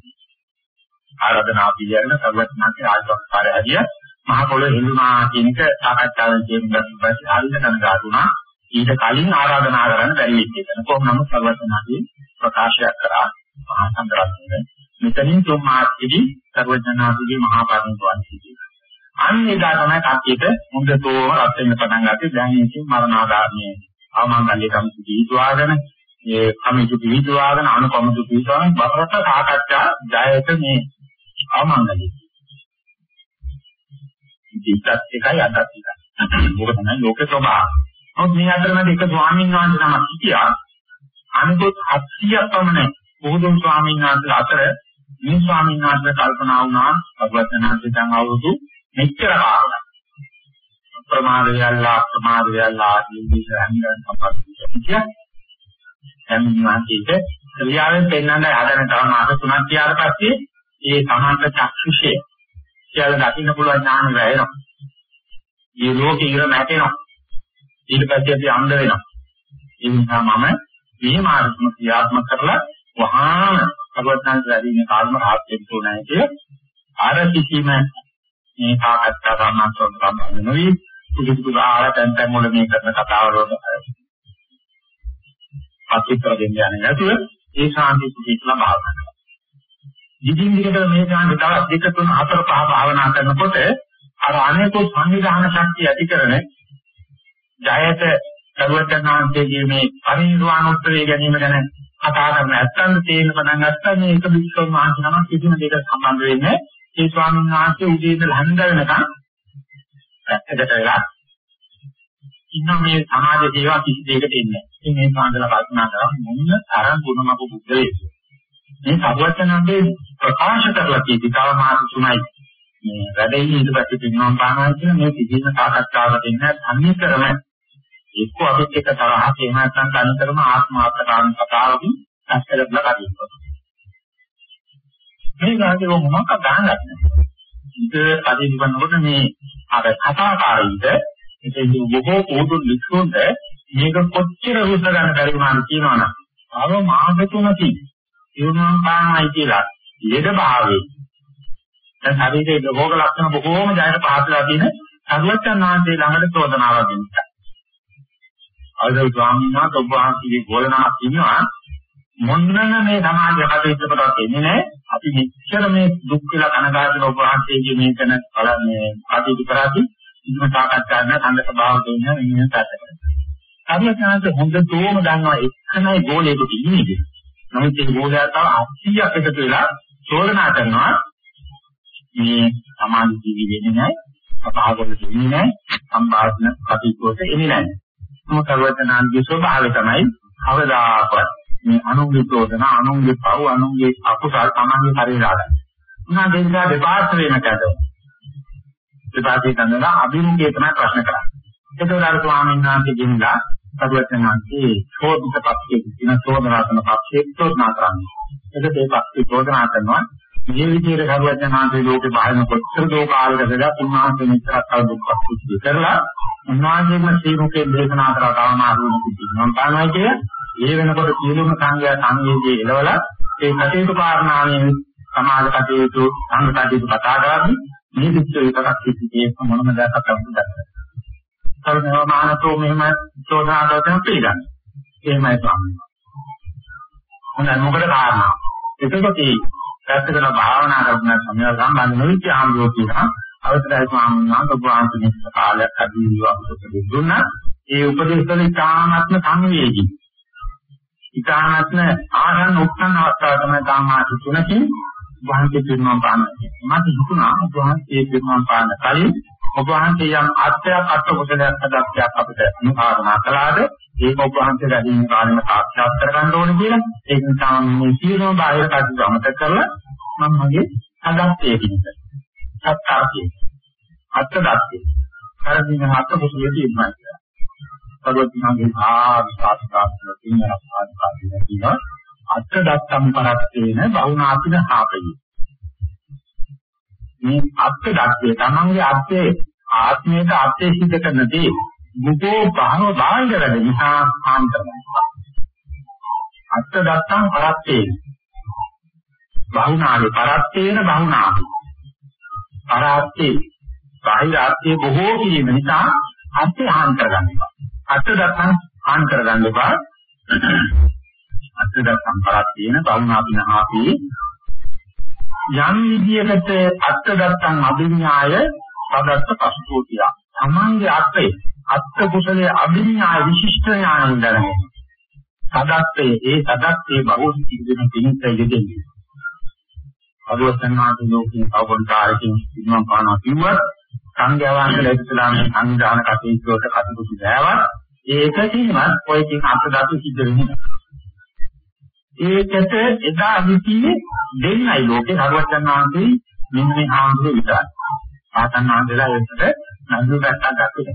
ආරාධනා පිළිගන්න සර්වඥාන්සේ ආයතනකාරය හැදිය මහ පොළොව හෙළුණා කියන එක සාකච්ඡාවෙන් තේරුම් ගන්න පස්සේ හරියට කනගාටු වුණා. ඊට කලින් ආරාධනා කරන්න බැරි වෙච්ච එක. කොහොම නමුත් සර්වඥාදී ප්‍රකාශයක් කරා මහා සංඝරත්නය. මෙතනින් තුන් මාසෙදී සර්වඥාදීගේ මහා පරිණිරවාණ සිදුවේ. අන්න එදා තමයි කට්ටියට හොඳතෝ රත් වෙන්න පටන් ගත්තේ. දැන් ඉතින් මරණාදාරණයේ අවමංගල්‍ය කමිටු දීතුවාගෙන ඒ කමිටු දීතුවාගෙන අනුකමිටු දීතුවාගෙන බරපතල සාකච්ඡා ජයයට මේ අවමංගල්‍ය. ඉතින්ත් එකයි අදත් එකයි. මොකද තමයි ලෝක ස්වභාවය. නමුත් මේ අතරමැද එක ස්වාමීන් වහන්සේ නමක් හිටියා. අනිත් 700ක් පමණ බෝධුන් ස්වාමීන් වහන්සේලා අතර මේ ස්වාමීන් වහන්සේ කල්පනා වුණා භගවත්නාන්සේ දැන් අවුරුදු මෙච්චර කාලයක්. ප්‍රමාද වෙයල්ලා ප්‍රමාද වෙයල්ලා ආදී විශ්වාසයන් සම්පූර්ණ දැන් නිවාසීට ක්‍රියාවෙන් පෙන්වන්න හදන තව මාස තුනක් ගියාට පස්සේ ඒ සමාන්ත චක්ෂුෂය කියලා දකින්න පුළුවන් ඥාන වැයෙනවා. මේ ලෝකේ ඉර නැටෙනවා. ඊට පස්සේ අපි අන්ධ වෙනවා. ඒ නිසා මම මේ මාර්ගම ක්‍රියාත්මක කරලා වහාම භගවත්යන් වැඩිම කාලම රහත් වෙන්න ඕනේ කියලා අර කිසිම මේ සාකච්ඡා සම්මාසොත් සම්බන්ධ නොවි පුදුපුදු ආල තැන් තැන් වල මේ කරන කතාවල පත්‍රිකා දෙන්න යන්නේ නැතුව ඒ ශාන්ති සුඛීත්ලා භාවනා කරනවා. ඉදින් දිගට මේ ශාන්ති තවත් දෙක තුන හතර පහ භාවනා කරනකොට අර අනේකෝ සංවිධාන ශක්තිය ඇති කරන ජයත සර්වඥාන්තයේ මේ පරිනිර්වාණෝත්තරය ගැනීම ගැන කතා කරන නැත්නම් තේරෙන පටන් ගත්තා මේ එක විශ්ව මහන්සි නම කිසිම දෙයකට සම්බන්ධ වෙන්නේ ඒ ස්වාමීන් වහන්සේ උදේ ඉඳලා හන්ද වෙනකන් පැත්තකට වෙලා ඉන්න මේ සමාජ සේවා කිසි දෙයකට එන්නේ නැහැ. ඉතින් මේ සාන්දලා කල්පනා කරා මොන තරම් ගුණමක බුද්ධලේ. මේ සර්වඥාන්තේ ප්‍රකාශ කරලා තියෙදි තව මාස 3යි මේ වැඩේ ඊට පස්සේ පින්නම් පානවා කියන මේ කිසිම සාකච්ඡාවක් දෙන්නේ නැහැ. අනිතරම එක්ක අපිත් එක්ක තරහක් එහෙම නැත්නම් තනිකරම ආත්මාර්ථකාම කතාවකින් ඇස්තරලා කටින්නවා. මේ ගානේ මොකක් ගහන්නද? ඉත කදින් වන්නකොට මේ අර කතාකාරීද ඉතින් බොහෝ පොදු ලිඛුන්ද මේක කොච්චර හුස්ස ගන්න බැරි වුණාද කියනවනම් අර මාර්ග තුනකි ඒවනම් පානයි කියලා ලෙඩ භාවයේ දැන් ශරීරයේ රෝග ලක්ෂණ බොහෝම ජයයට පහදලා තියෙන සර්වඥාන් වහන්සේ ළඟට චෝදනාවක් දෙන්න. අවසල් ස්වාමීන් වහන්සේ ඔබ වහන්සේගේ ගෝලනාවක් ඉන්නවා මොන්නන මේ සමාජය කටයුතු කරලා තියෙන්නේ නැහැ. අපි මෙච්චර මේ දුක් වෙලා කනගාටු ඔබ වහන්සේගේ මේ කරන බලන්නේ කටයුතු කරාදී ඉන්න තාකත් ගන්න සංගත භාව දෙන්න මෙන්න තාකට. සර්වඥාන්ත හොඳටම දන්නවා එක්කනයි ගෝලයකට ඉන්නේ කියලා. නමුත් ඒ ගෝලයා තව 80ක් එකතු වෙලා චෝදනා කරනවා මේ සමාජ ජීවි වෙන්නේ නැහැ. සභාවවල දෙන්නේ නැහැ. සම්භාෂණ කටයුතු වලට එන්නේ නැහැ. මොකද සර්වඥාන්ගේ ස්වභාවය තමයි අවදාපත් මේ අනුන්ගේ චෝදන අනුන්ගේ පව් අනුන්ගේ අකුසල් තමන්ගේ ශරීරාට. උනා දෙන්නා දෙපාර්ශ්ව වෙනකද. දෙපාර්ශ්වේ තනලා අභිමුඛය තමයි ප්‍රශ්න කරන්නේ. ඒකවල අර ස්වාමීන් වහන්සේ ගෙනලා සර්වඥාන්ගේ චෝදිත පක්ෂයේ තියෙන චෝදනාත්මක පක්ෂයේ චෝදනා කරන්නේ. ඒක ඒ පක්ෂේ චෝදනා කරනවා මේ විදිහට සර්වඥාන්සේ ලෝකේ බාහිර කොච්චර දෝ කාලයකදලා උන්වහන්සේ මෙච්චර කල් දුක්ඛ සුද්ධ කරලා උන්වහන්සේම ශ්‍රීමුකේ දේශනා කරලා තාමාරුණු කිව්වම් පානයි කිය. ඒ වෙනකොට සියලුම සංඝයා සංවේදී එළවලා ඒ කටයුතු කාරණාවෙන් සමාජ කටයුතු සංඝ කටයුතු කතා කරද්දී මේ පිට එකක් කිසිේ මොනම දෙයක් අත්දැකීම් ගන්නවා. කරුණාව මානතෝ මෙහෙම චෝදනා කරන පිළිගන්න. එහෙමයි ස්වාමීන් වහන්සේ. හොඳයි මොකද කාරණා? එතකොට පැත්තකට භාවනා කරන සමය සම්බන්ධ නොවිච්ච ආම්භෝ කියනවා. අවසරයි ස්වාමීන් වහන්සේ ඔබ වහන්සේ කාලයක් අදීව අපිට දුන්නා. ඒ උපදේශ වල ඉතාමත්ම සංවේදී. ඉතාමත්ම ආරණ උත්සන්න අවස්ථාව තමයි තාමාසි තුනකින්. වහන්සේ පිරුණම් පාන. මට හිතුණා ඔබ වහන්සේ පිරුණම් පාන කලින් ඔබ වහන්සේ යම් අත්‍යයක් අත් කුසලයක් හදක්යක් අපිට අනුපාදනා කළාද ඒක ඔබ වහන්සේ වැඩිම කාලෙම සාක්ෂාත් කරගන්න ඕනේ කියලා. ඒක නිසා මේ සියලුම බාහිර කටයුතු අමතක කරලා මම මගේ හදත්තේ කිව්වා සත්‍යාර්ථය. අත්දැකීම්. කරදින හත කුසලයේ තියෙනවා කියලා. පදවත්නාගේ ආස්වාස්වාස්න තින්න ආස්වාස්වාස්න කියනවා අත්දැක්කම් කරත්තේන බහුනාතින හාපයි. මේ අත්දැක්කේ තමන්ගේ අත්යේ ආත්මයට අත්යේ සිද්ධ කරනදී මුකෝ බහව බාහිර වැඩ නිසා ආන්තරයි. අත්දැක්කම් කරත්තේ බහුනාවේ කරත්තේන බහුනාවේ අරහත්ති බාහිර අර්ථයේ බොහෝ කිරීම නිසා අර්ථය හානි කරගන්න එපා. අර්ථ දත්තන් හානි කරගන්න එපා. අර්ථ දත්තන් පරක් තියෙන බවුනාපිනහාපි යම් විදියකට අර්ථ දත්තන් අභිඥාය පදත්ත පස්තුතිය. සමාංගේ අර්ථය අර්ථ කුසලයේ අභිඥාය විශිෂ්ට ඥානයෙන් දැනගන්න. සදත්තේ ඒ සදත්තේ බහුව සිදුවෙන කෙනෙක් යෙදෙන්නේ. අදවසන්නාට ලෝකේ අවබෝධාරකින් ඉන්නවා පානවා කිව්වත් සංඝයා වහන්සේලා ඉස්ලාම සංවිධාන කටයුතු වලට කටයුතු දෑවත් ඒකකින්වත් ඔයකින් අර්ථධාතු සිද්ධ වෙන්නේ ඒකට එදා හිතියේ දෙන්නයි ලෝකේ හරවචන් වහන්සේ මෙන්න මේ ආන්දර විතරයි. ආතන් වහන්සේලා ඒකට නඳු ගැටක් ගත්තේ.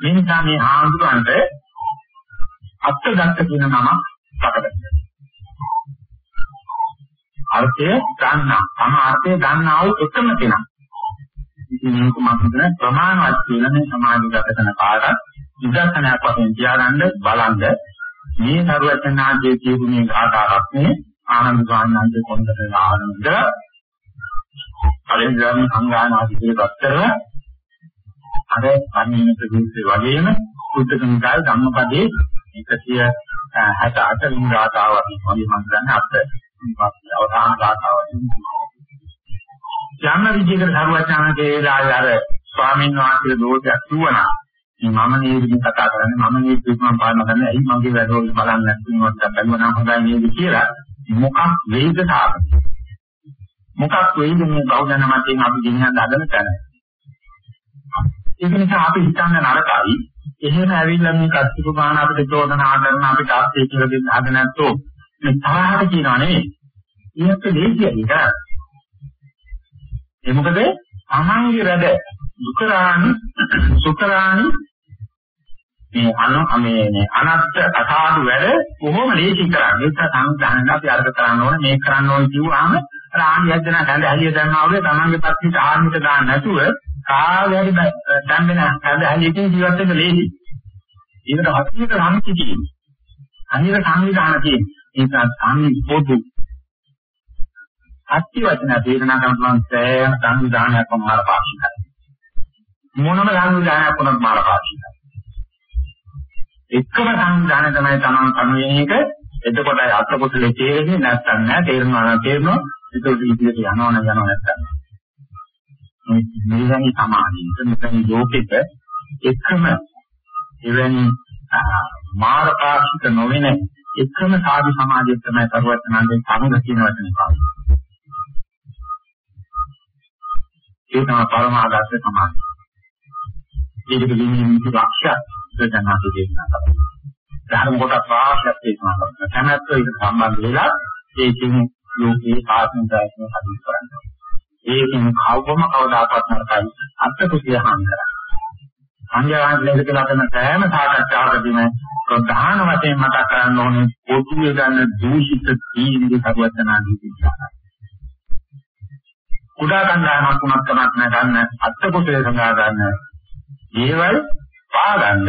මේ නිසා මේ ආන්දරන්ට අත්දැක්ක කියන නම පටලැවෙනවා. අර්ථය ගන්නා. තම අර්ථය ගන්නා වූ එකම කෙනා. ඉතින් මේක මම හිතන ප්‍රමාණවත් කියන මේ සමාජගත කරන කාටත් විදර්ශනයක් වශයෙන් තියාගන්න බලන්න මේ සරුවචනාංශයේ කියපු මේ ගාථාවක් නේ ආනන්ද ස්වාමීන් කොන්දට ආනන්ද අලෙන්ජාම සංගානාදී කියලා කරලා අර අනින ප්‍රදේශේ වගේම බුද්ධ සංකාය ධම්මපදයේ 168 වෙනි ගාථාවක් වගේ මම දන්නේ අපේ අවසාන ගාථාවක් යම් විදිහකට සරුවචනාංශයේ වෙලාවේ අර ස්වාමීන් වහන්සේ දෝෂයක් කිව්වනම් මම මේ විදිහට කතා කරන්නේ. මම මේ විදිහට පාලන කරන්නේ ඇයි මගේ වැඩවල බලන්නේ නැත්නම් මට බැලුවා නම් හොඳයි නේද කියලා මොකක් වෙයිද තාම? මොකක් වෙයිද මේ බෞද්ධ මතයෙන් අපි ගෙනියන්න හදන තැන? ඒක නිසා අපි හිතන්න නරකයි. එහෙම ඇවිල්ලා මේ කස්තික බාන අපිට චෝදනා කරන අපිට ආස්තේ කියලා දෙන්න හද නැත්තෝ. මේ තරහට කියනවා නෙවෙයි ඊයත් දෙයියයි ඒක. ඒ මොකද? අනංගි වැඩ. දුකරාණි සුකරාණි මේ අන මේ මේ අනත්ත අසාදු වැඩ කොහොම ලේසි කරන්නේ ඒක සංවිධානයෙන් අපි අර්ථ කරන්න ඕනේ මේක කරන්න ඕනේ කිව්වහම රාණි යද්දන කඳ හැලිය දැම්මා වගේ තමන්ගේ පත්තිට ආන්විත දාන්න නැතුව කාගේරි දැම්බෙන කඳ හැලියකින් ජීවත් වෙන්න ලේසි. ඒකට හසියට සම්පති කියන්නේ. අනිත් සංවිධාන කියන්නේ ඒක සම්මි පොදු. අත්‍ය වචන තේරණා කරන සෑම සංවිධානයක්ම මාර පාක්ෂිකයි. මොනම සංවිධානයක් වුණත් මාර පාක්ෂිකයි. එකම සංවිධානය තමයි තමන් කනුවේ එක එතකොට අත්කොටලේ තේරෙන්නේ නැත්තම් නෑ තේරෙනවා නම් තේරෙනවා ඒක විදිහට යනවා නම් යනවා නැත්තම් මේ මෙවැනි සමාධියක මෙවැනි ලෝකෙක එකම එවැනි මාර්ගාශික නොවන එකම සාධි සමාධිය තමයි සරුවත්නාන්දේ සමුද කියන වචනේ පාවිච්චි. ඒ තමයි පරමාදර්ශ සමාධිය. ඒකට විඤ්ඤාණ ලක්ෂ්‍ය දෙන්නාට දේශනා කරනවා. ධර්ම කොට ප්‍රාශයක් දේශනා කරනවා. කැමැත්ත ඒක සම්බන්ධ වෙලා ඒකෙන් ලෝකේ ආත්මදායකව හදු කරනවා. ඒකෙන් කවවම කවදාකවත් නැතයි අත්කුසිය හානි කරන්නේ. සංඥාන්ලෙක කියලා කරන සෑම සාකච්ඡාවකදීම ප්‍රධාන වශයෙන් මතක් කරන්න ඕනේ පොදුවේ ගන්න දූෂිත තීන්දුව සර්වඥාදී විචාරය. කුඩා කණ්ඩායමක් වුණත් කමක් නැහැ ගන්න අත්කුසිය සඳහා ගන්න ඒවල් පාගන්න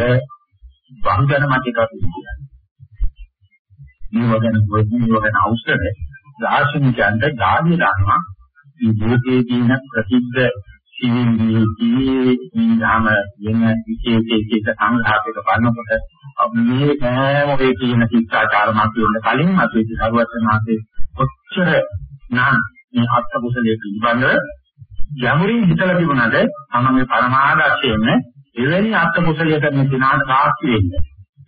බහුජන මතිකතු කියන්නේ. මේ වගේන මේ වගේන අවශ්‍ය දාර්ශනිකයන්ට ධාර්ය දානවා මේ භූතයේ තියෙන ප්‍රසිද්ධ සිවිංගී ඊනාම වෙන විශේෂ එක සංඝාතයක බලනකොට මේ කෑම ඔය කියන ශික්ෂාචාර මාත්‍යෙන්න කලින් අපි සරුවත්නාසේ කොච්චර නම් මේ අත්කුසලයේ පිළිබඳව යමුරින් හිතලා තිබුණාද තමයි පරමාදර්ශයෙන් එවැනි අර්ථ කුසලයේ කරන කෙනාට සාක්ෂි වෙන්න.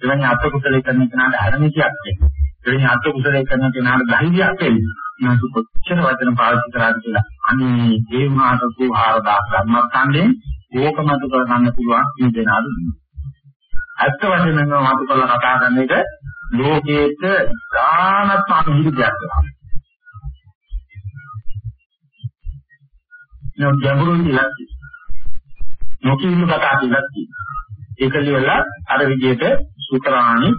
එවැනි අර්ථ කුසලයේ කරන කෙනාට ආරමිකයක් වෙන්න. එවැනි අර්ථ කුසලයේ කරන කෙනාට ධෛර්යයක් වෙන්න. මේක කොච්චර වචන පාවිච්චි කරාද කියලා. අනේ ඒ වුණාට කුහාරදා ධර්මස්කන්ධයෙන් ඕකමතු කරගන්න පුළුවන් මේ දෙනාද. ඇත්ත වශයෙන්ම මතු කරලා කතා කරන එක ලෝකයේට ධානත් අනුහිතයක් වෙනවා. නෝ ගැඹුරු ඉලක්කය නොකියුණු කතා කියලා කියනවා. ඒක ලියලා අර විදිහට සුතරාණි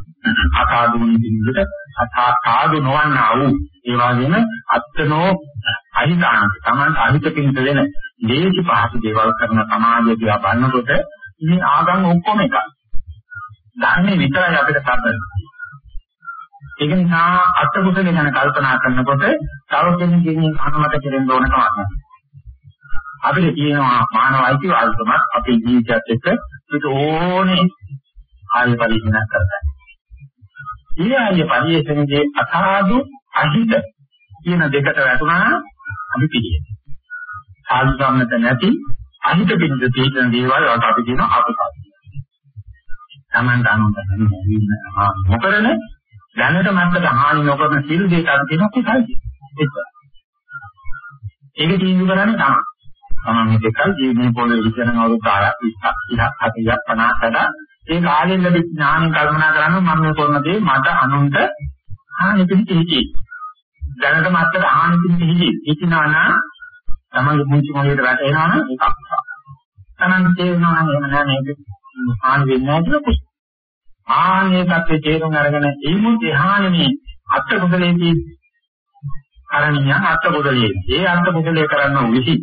අසාදුන් දින්දට අසාදු නොවන්නා වූ ඒ වගේම අත්නෝ අහිතාන තමයි අහිත පින්ත වෙන දේශි පහසු දේවල් කරන සමාජය දිහා බලනකොට මේ ආගම් ඔක්කොම එකයි. ධර්මයේ විතරයි අපිට සම්බන්ධ. ඒක නිසා අත්කුසලේ ගැන කල්පනා කරනකොට තව කෙනෙක්ගෙන් අනුමත කෙරෙන්න ඕන කමක් නැහැ. අපිට තියෙනවා මානව අයිතිවාසිකමක් අපේ ජීවිතයත් එක්ක පිට ඕනේ ආය පරිශීලනය කරගන්න. ඒ ආය පරිශීලනයේ අසාදු අහිත කියන දෙකට වැටුණා අපි පිළියෙල. සාදු සම්මත නැති අහිත පිළිද තීතන දේවල් වලට අපි කියන අපසාද. Taman danuන්ට මොකරන දැනට මත්තට හානි නොකරන සිල් දෙක අතර තියෙන කුසල්යි. ඒක. ඒක තීන්දුව කරන්නේ තමයි. තමන් මේකයි ජීවිතේ පොළේ විචරණ අවුරුදු 10ක් 20ක් 30ක් 40ක් 50කට ඒ කාලෙන් ලැබිච්ච ඥාණය කල්පනා කරන්න මම මේ කරන දේ මට අනුන්ට හානි පිහිටි. දැනට මත්තට හානි පිහිටි. ඉතිනානා තමන්ගේ මුංචි මොලේට වැටෙනවා නම් ඒක අපසාර. තමන් තේරෙනවා නම් එහෙම නෑ මේක හානි වෙන්නේ නැහැ කියලා කුසල. ආනේ තත්ත්වේ තේරුම් අරගෙන ඒ මුත් එහානේ අත්ත කුසලයේදී කරණියන් අත්ත කුසලයේ. ඒ අත්ත කුසලයේ කරන්න උවිසි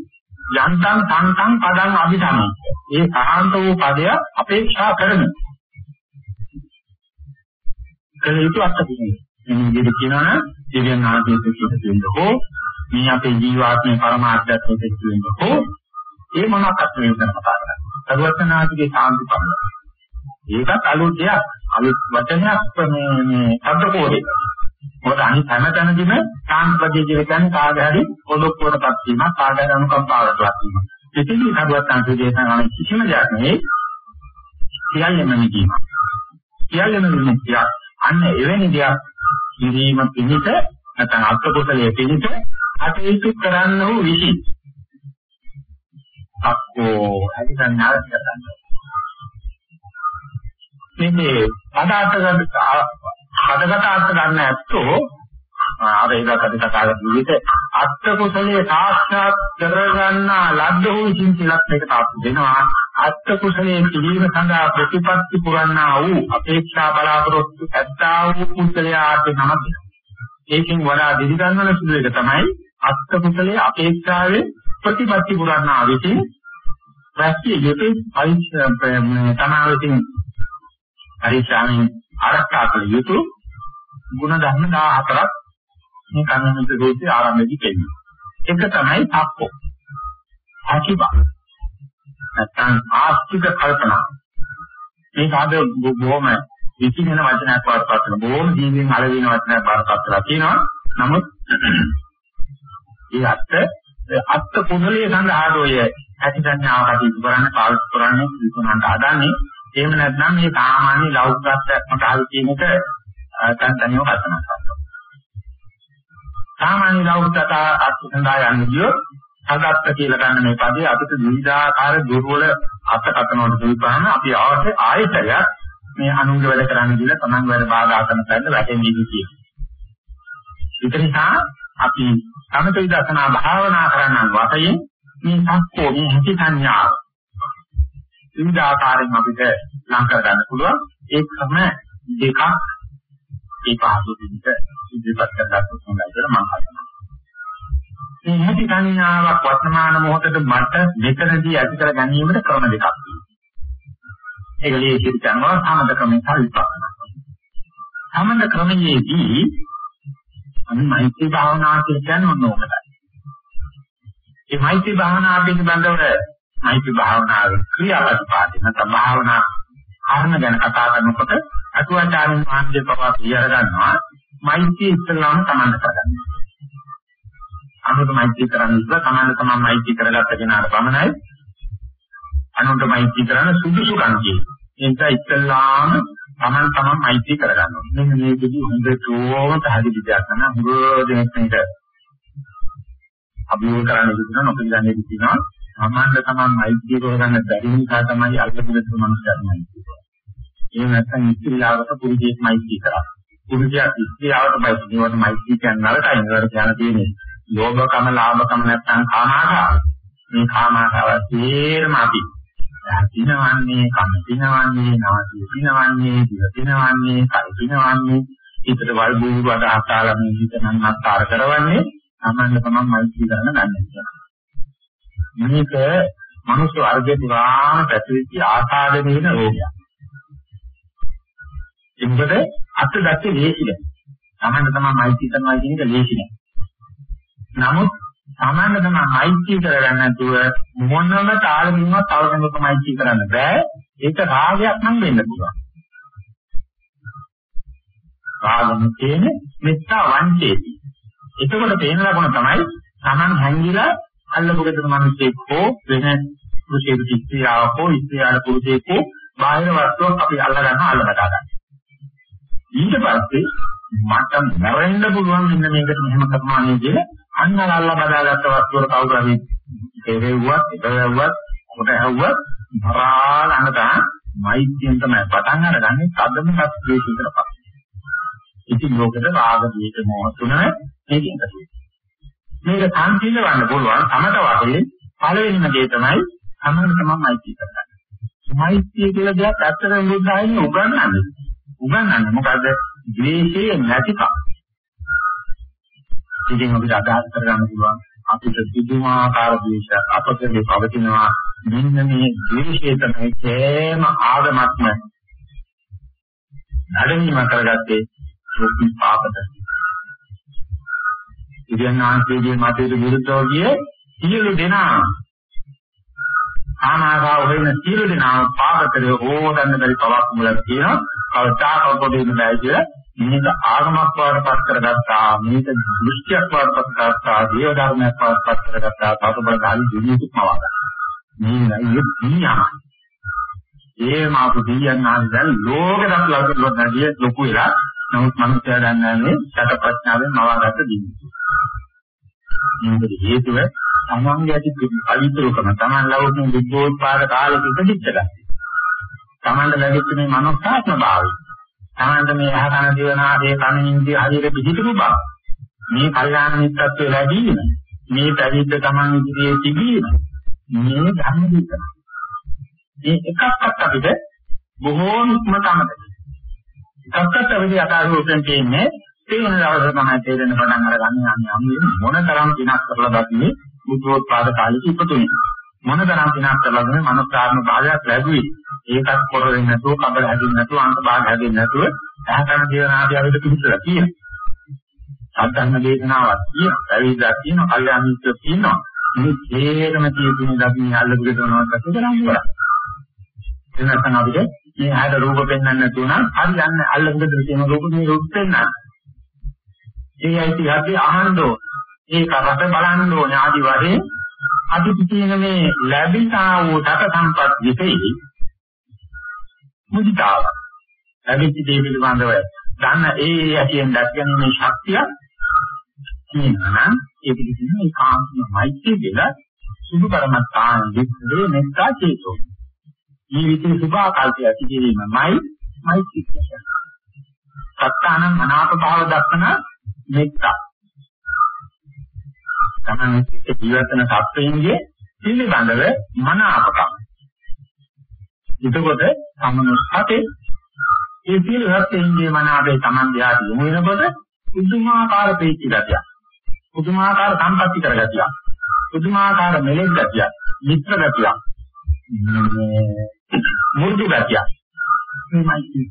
යන්තම් තන්තම් පදං අභිධමයි. ඒ සාන්ත වූ පදය අපේක්ෂා කරමු. කල යුතු අත්ත කුසලයේ. මේ විදිහට කියනවනම් දෙවියන් ආදේශ කියන හෝ මේ අපේ ජීවාත්මේ පරමාර්ථයත් කියන හෝ ඒ මොනක්වත් නෙවෙයි කතා කරන්නේ. සර්වඥාතිගේ සාන්ති පදය. ඒකත් අලුත් දෙයක් අලුත් වචනයක් මේ මේ අර්ථකෝදේ. මොකද අනිත් හැම තැනදීම සාන්තිපදයේ කියන්නේ කාගේ හරි පොදොක්කෝටපත් වීමක් කාගේ අනුකම්පාවටපත් වීමක්. ඉතින් හදවත් අන්තිදේශන කිසිම දෙයක් නෙවෙයි. සියල්ලම නිදීම. සියල්ලම නිදිය. අන්න එවැනි දෙයක් කිරීම පිණිස නැත්නම් අර්ථකෝදයේ පිණිස අටයුතු කරන්න වූ විසි. අක්කෝ හරි සංඥාවක් කරගන්නවා. මේකේ පදාර්ථ හදකට අර්ථ ගන්න ඇත්තෝ අර ඒකට කතා කරන විදිහට අත්ත කුසලයේ සාක්ෂාත් කරගන්න ලද්ද වූ සිංසිලත් මේක තාප්පු දෙනවා. අත්ත කුසලයේ පිළිම සඳහා ප්‍රතිපත්ති පුරන්නා වූ අපේක්ෂා බලාපොරොත්තු ඇත්තා වූ කුසලයාට නමක් ඒකෙන් වඩා දිදි ගන්නන සුළු එක තමයි අත්ත කුසලයේ අපේක්ෂාවේ ප්‍රතිපත්ති පුරන්නා විසින් රැස්තිය යුතු පරිශ්‍රම තමයි පරිශ්‍රාමෙන් ආරක්ෂා කළ යුතු ගුණ ධර්ම 14ක් මේ කන්නමිත දෝෂේ ආරම්භයේදී කියන්නේ. එක තමයි තප්පෝ. අකිබ. නැත්නම් ආස්තික කල්පනා. මේක අද බොහොම විචින වචනයක් වඩපත් කරන බොහොම ජීවිතෙන් අලවින වචනයක් වඩපත් කරලා තියෙනවා. නමුත් ඒ අත්ත අත්ත කුසලයේ සඳහා ඔය ඇති සංඥාව කටයුතු කරන්න පාවිච්චි කරන්නේ විකුණන්න හදන්නේ එහෙම නැත්නම් මේ සාමාන්‍ය ලෞකිකත්වයක් මත ආවි කියන එක තන්තනියව කල්පනා කරනවා. සාමාන්‍ය ලෞකිකත අර්ථ සඳහා යන්නේ කියොත් අගත්ත කියලා ගන්න මේ පදේ අපිට විවිධාකාර දුර්වල අර්ථකථන වලට දුන්නාම අපි අවශ්‍ය ආයතනයක් මේ අනුංග වැඩ කරන්න කියලා තමන් වැඩ බාධා කරන තැනට වැටෙන්නේ කියනවා. ඒක නිසා අපි සමත විදර්ශනා භාවනා කරන්න වතයෙන් මේ සක්කෝ මේ හිත සංඥාව විවිධ ආකාරයෙන් අපිට ලං කර ගන්න පුළුවන් ඒකම දෙකක් ඒ පහසු විදිහට ඉදිරිපත් කරගත්තොත් හොඳයි කියලා මම හිතනවා. මේ හැටි සංඥාවක් වර්තමාන මොහොතේ මට මෙතනදී ඇති කර ගැනීමට ක්‍රම දෙකක් තියෙනවා. ඒක ලේසියට කරනවා සමත ක්‍රමයෙන් සහ විපස්සනා ක්‍රමයෙන්. සමත ක්‍රමයේදී අපි මෛත්‍රී භාවනාව කියන්නේ මොන ඕකටද? මේ මෛත්‍රී භාවනාව පිළිබඳව මෛත්‍රී භාවනාවේ ක්‍රියාපටිපාටි නැත්නම් භාවනා කාරණ ගැන කතා කරනකොට අතුවාචාරින් වහන්සේ පවා කියලා ගන්නවා මෛත්‍රී ඉස්සලාම තමන්ට කරගන්න. අනුන්ට මෛත්‍රී කරන්න ඉස්සලා තමන්ට තමන් මෛත්‍රී කරගත්ත කෙනාට පමණයි අනුන්ට මෛත්‍රී කරන්න සුදුසුකම් කියන්නේ. ඒ නිසා ඉස්සලාම තමන් තමන් මෛත්‍රී කරගන්න ඕනේ. මෙන්න මේකදී හොඳටම පැහැදිලි දෙයක් තමයි හුඟ දෙනෙක් මේක අභියෝග කරන්න ඉන්න නොපිළිගන්නේ කියනවා. සමාන්ද තමන් මෛත්‍රී කරගන්න බැරි නිසා තමයි අල්ලපුලට මනුස්සයෙක් මෛත්‍රී කරන්නේ. එහෙම නැත්නම් ඉස්ත්‍රිලාවට පුරුෂයෙක් මෛත්‍රී කරා. පුරුෂයා ඉස්ත්‍රිලාවට මෛත්‍රීවට මෛත්‍රී කියන නරකයි. ඒකට කියන තියෙන්නේ ලෝභකම ලාභකම නැත්නම් කාමාශාව. මේ කාමාශාව තේරම අපි දිනවන්නේ, කම දිනවන්නේ, නාසය දිනවන්නේ, දිව දිනවන්නේ, කය දිනවන්නේ, හිතට වල් බූරු අදහස් ආගමින් හිත නම් අත්කාර කරවන්නේ සාමාන්‍ය තමන් මෛත්‍රී කරන ගන්න. මේක මනුස්ස වර්ගයේ පුරාම පැතිරිච්ච ආසාදනය වෙන රෝගයක්. ඒකද අත් දැක්කේ ලේසි නෑ. තමන්න තමයි මෛත්‍රී කරනවා කියන එක ලේසි නෑ. නමුත් සාමාන්‍ය තමයි මෛත්‍රී කරගන්න නැතුව මොනම තාලකින්වත් තව කෙනෙකුට මෛත්‍රී කරන්න බෑ. ඒක රාගයක් නම් වෙන්න පුළුවන්. රාගම කියන්නේ මෙත්තා වංචේති. එතකොට තේන ලකුණ තමයි Taman හැංගිලා අල්ලපු ගෙදර මිනිස්සෙක් හෝ වෙන පුරුෂයෙකු ඉස්ත්‍රියාවක් හෝ ඉස්ත්‍රියාට පුරුෂයෙකු බාහිර වස්තුවක් අපි අල්ල ගන්න අල්ල බදා ගන්න. ඊට පස්සේ මට මැරෙන්න පුළුවන් මෙන්න මේකට මෙහෙම කරනවා නේද අන්න අල්ල බදාගත්ත වස්තුවර කවුරු හරි කෙරෙව්වත් ඉතලෙව්වත් කොට ඇහුවත් බරාලන ගන්න මෛත්‍රියෙන් තමයි පටන් අරගන්නේ කදම සත්‍යයේ පස්සේ. ඉතින් ලෝකෙට රාග දීක මොහ තුන මේකෙන් කරේ. මේක සංකීර්ණ වන්න පුළුවන් සමත වශයෙන් පළවෙනිම දේ තමයි සමහර තමයි මෛත්‍රී කරගන්න. මෛත්‍රී කියලා දෙයක් ඇත්තටම බුද්ධායනේ උගන්වන්නේ. උගන්වන්නේ මොකද? ද්වේෂයේ නැතිකම. ඉතින් අපිට අදහස් කරගන්න පුළුවන් අපිට පුදුමාකාර ද්වේෂයක් අපකේ පවතිනවා මෙන්න මේ ද්වේෂය තමයි කෑම ආගමක්ම නඩවීම කරගත්තේ සුපි පාපද. ඉතින් ආන්සේගේ මතයට විරුද්ධව ගිය සියලු දෙනා ආනාගාව වෙන සියලු දෙනා පාපතරේ ඕදන්න බැරි පවක් මුලක් තියෙනවා. කවදාකවත් පොදෙන්න බෑ කියලා මේක ආගමක් වඩපත් කරගත්තා මේක දෘෂ්ටියක් වඩපත් කරගත්තා දේව ධර්මයක් වඩපත් කරගත්තා සතුබල ගාලි දුනියුත් මවා ගන්නවා. මේ නයි පියම. ඒ මාපු දෙයයන් ආදී දැන් ලෝකෙට ලඟ නැදිය ලොකු වෙලා නමුත් මනුස්සයා දන්නේ නැහැ සත ප්‍රඥාවෙන් මවාගත්ත දිනු. මේකට හේතුව තමන්ගේ ඇති පවිත්‍රකම තමන් ලෞකික බුද්ධෝත්පාද කාලෙක ඉපදිච්ච ගැති. තමන්ට ලැබෙච්ච මේ මනෝසාත්ම භාවය. තමන්ට මේ අහකන දිවනාදී කන ඉන්දිය හරියට පිළිතුරු බව. මේ කල්යාණ මිත්‍රත්වයේ ලැබීම මේ පැවිද්ද තමන් ඉදිරියේ තිබීම මේ ධර්ම දීකන. මේ එකක්වත් අපිට බොහෝම ඉක්මනට අමතක. එකක්වත් අපිට යථාර්ථයෙන් තියෙන්නේ තේරෙන දවසේ තමයි තේරෙන පටන් අරගන්නේ අන්නේ අන්නේ මොන තරම් දිනක් කරලා දැක්නේ බුද්ධෝත්පාද කාලෙක ඉපතුනේ. මොන තරම් දිනක් කරලා දැක්නේ මනෝකාරණ භාවයක් ලැබුවේ. ඒකත් පොර වෙන්නේ නැතුව කබල හැදෙන්නේ නැතුව අංක භාග හැදෙන්නේ නැතුව ඇහැකන දේවනාදී අපිට පිළිතුරක් තියෙනවා. සත්‍යන්න දේශනාවක් තියෙනවා. පැවිද්දක් තියෙනවා. කල්යාණ මිත්‍රයෙක් තියෙනවා. මේ හේරම තියෙන දකින්න අල්ලපු දෙනවා කතා කරන්නේ. එනසන අපිට මේ ආයත රූප පෙන්වන්න නැතුව නම් හරි යන්නේ අල්ලපු දෙන තියෙන රූප මේ රූප පෙන්වන්න. ඒ ඇයිතිහාසය අහන්න ඕන. ඒක රට බලන්න ඕන ආදි වශයෙන් අපි කියන මේ ලැබිතා වූ දත සම්පත් විශේෂයි මුදිතාව. ලැබිච්ච දේ පිළිබඳව දන්න ඒ ඇතියෙන් දැක්ගැනීමේ ශක්තිය කියනවා ඒ පිළිබඳව ඒකාන්තම මෛත්‍රිය කියලා සුදු කරමත්තාන විස්සේ මෙත්තා චේතෝ. ජීවිතේ සුභාකල්පය ඇති කිරීමයි මෛත්‍රිය කියන්නේ. සත්තානං අනාප භාව දක්වන මෙත්තා. තමයි ජීවිතන සත්වයන්ගේ පිළිබඳව මනාපකම්. එතකොට සමනුස්සතේ ඒ සියලු සත්‍යයන්ගේ මනාපේ Taman දිහාට යොමු වෙනකොට පුදුමාකාර ප්‍රීති ගතියක්. පුදුමාකාර සම්පatti කරගතියක්. පුදුමාකාර මෙලෙක් ගතියක්. මිත්‍ර ගතියක්. මුරුදු ගතියක්. මේයි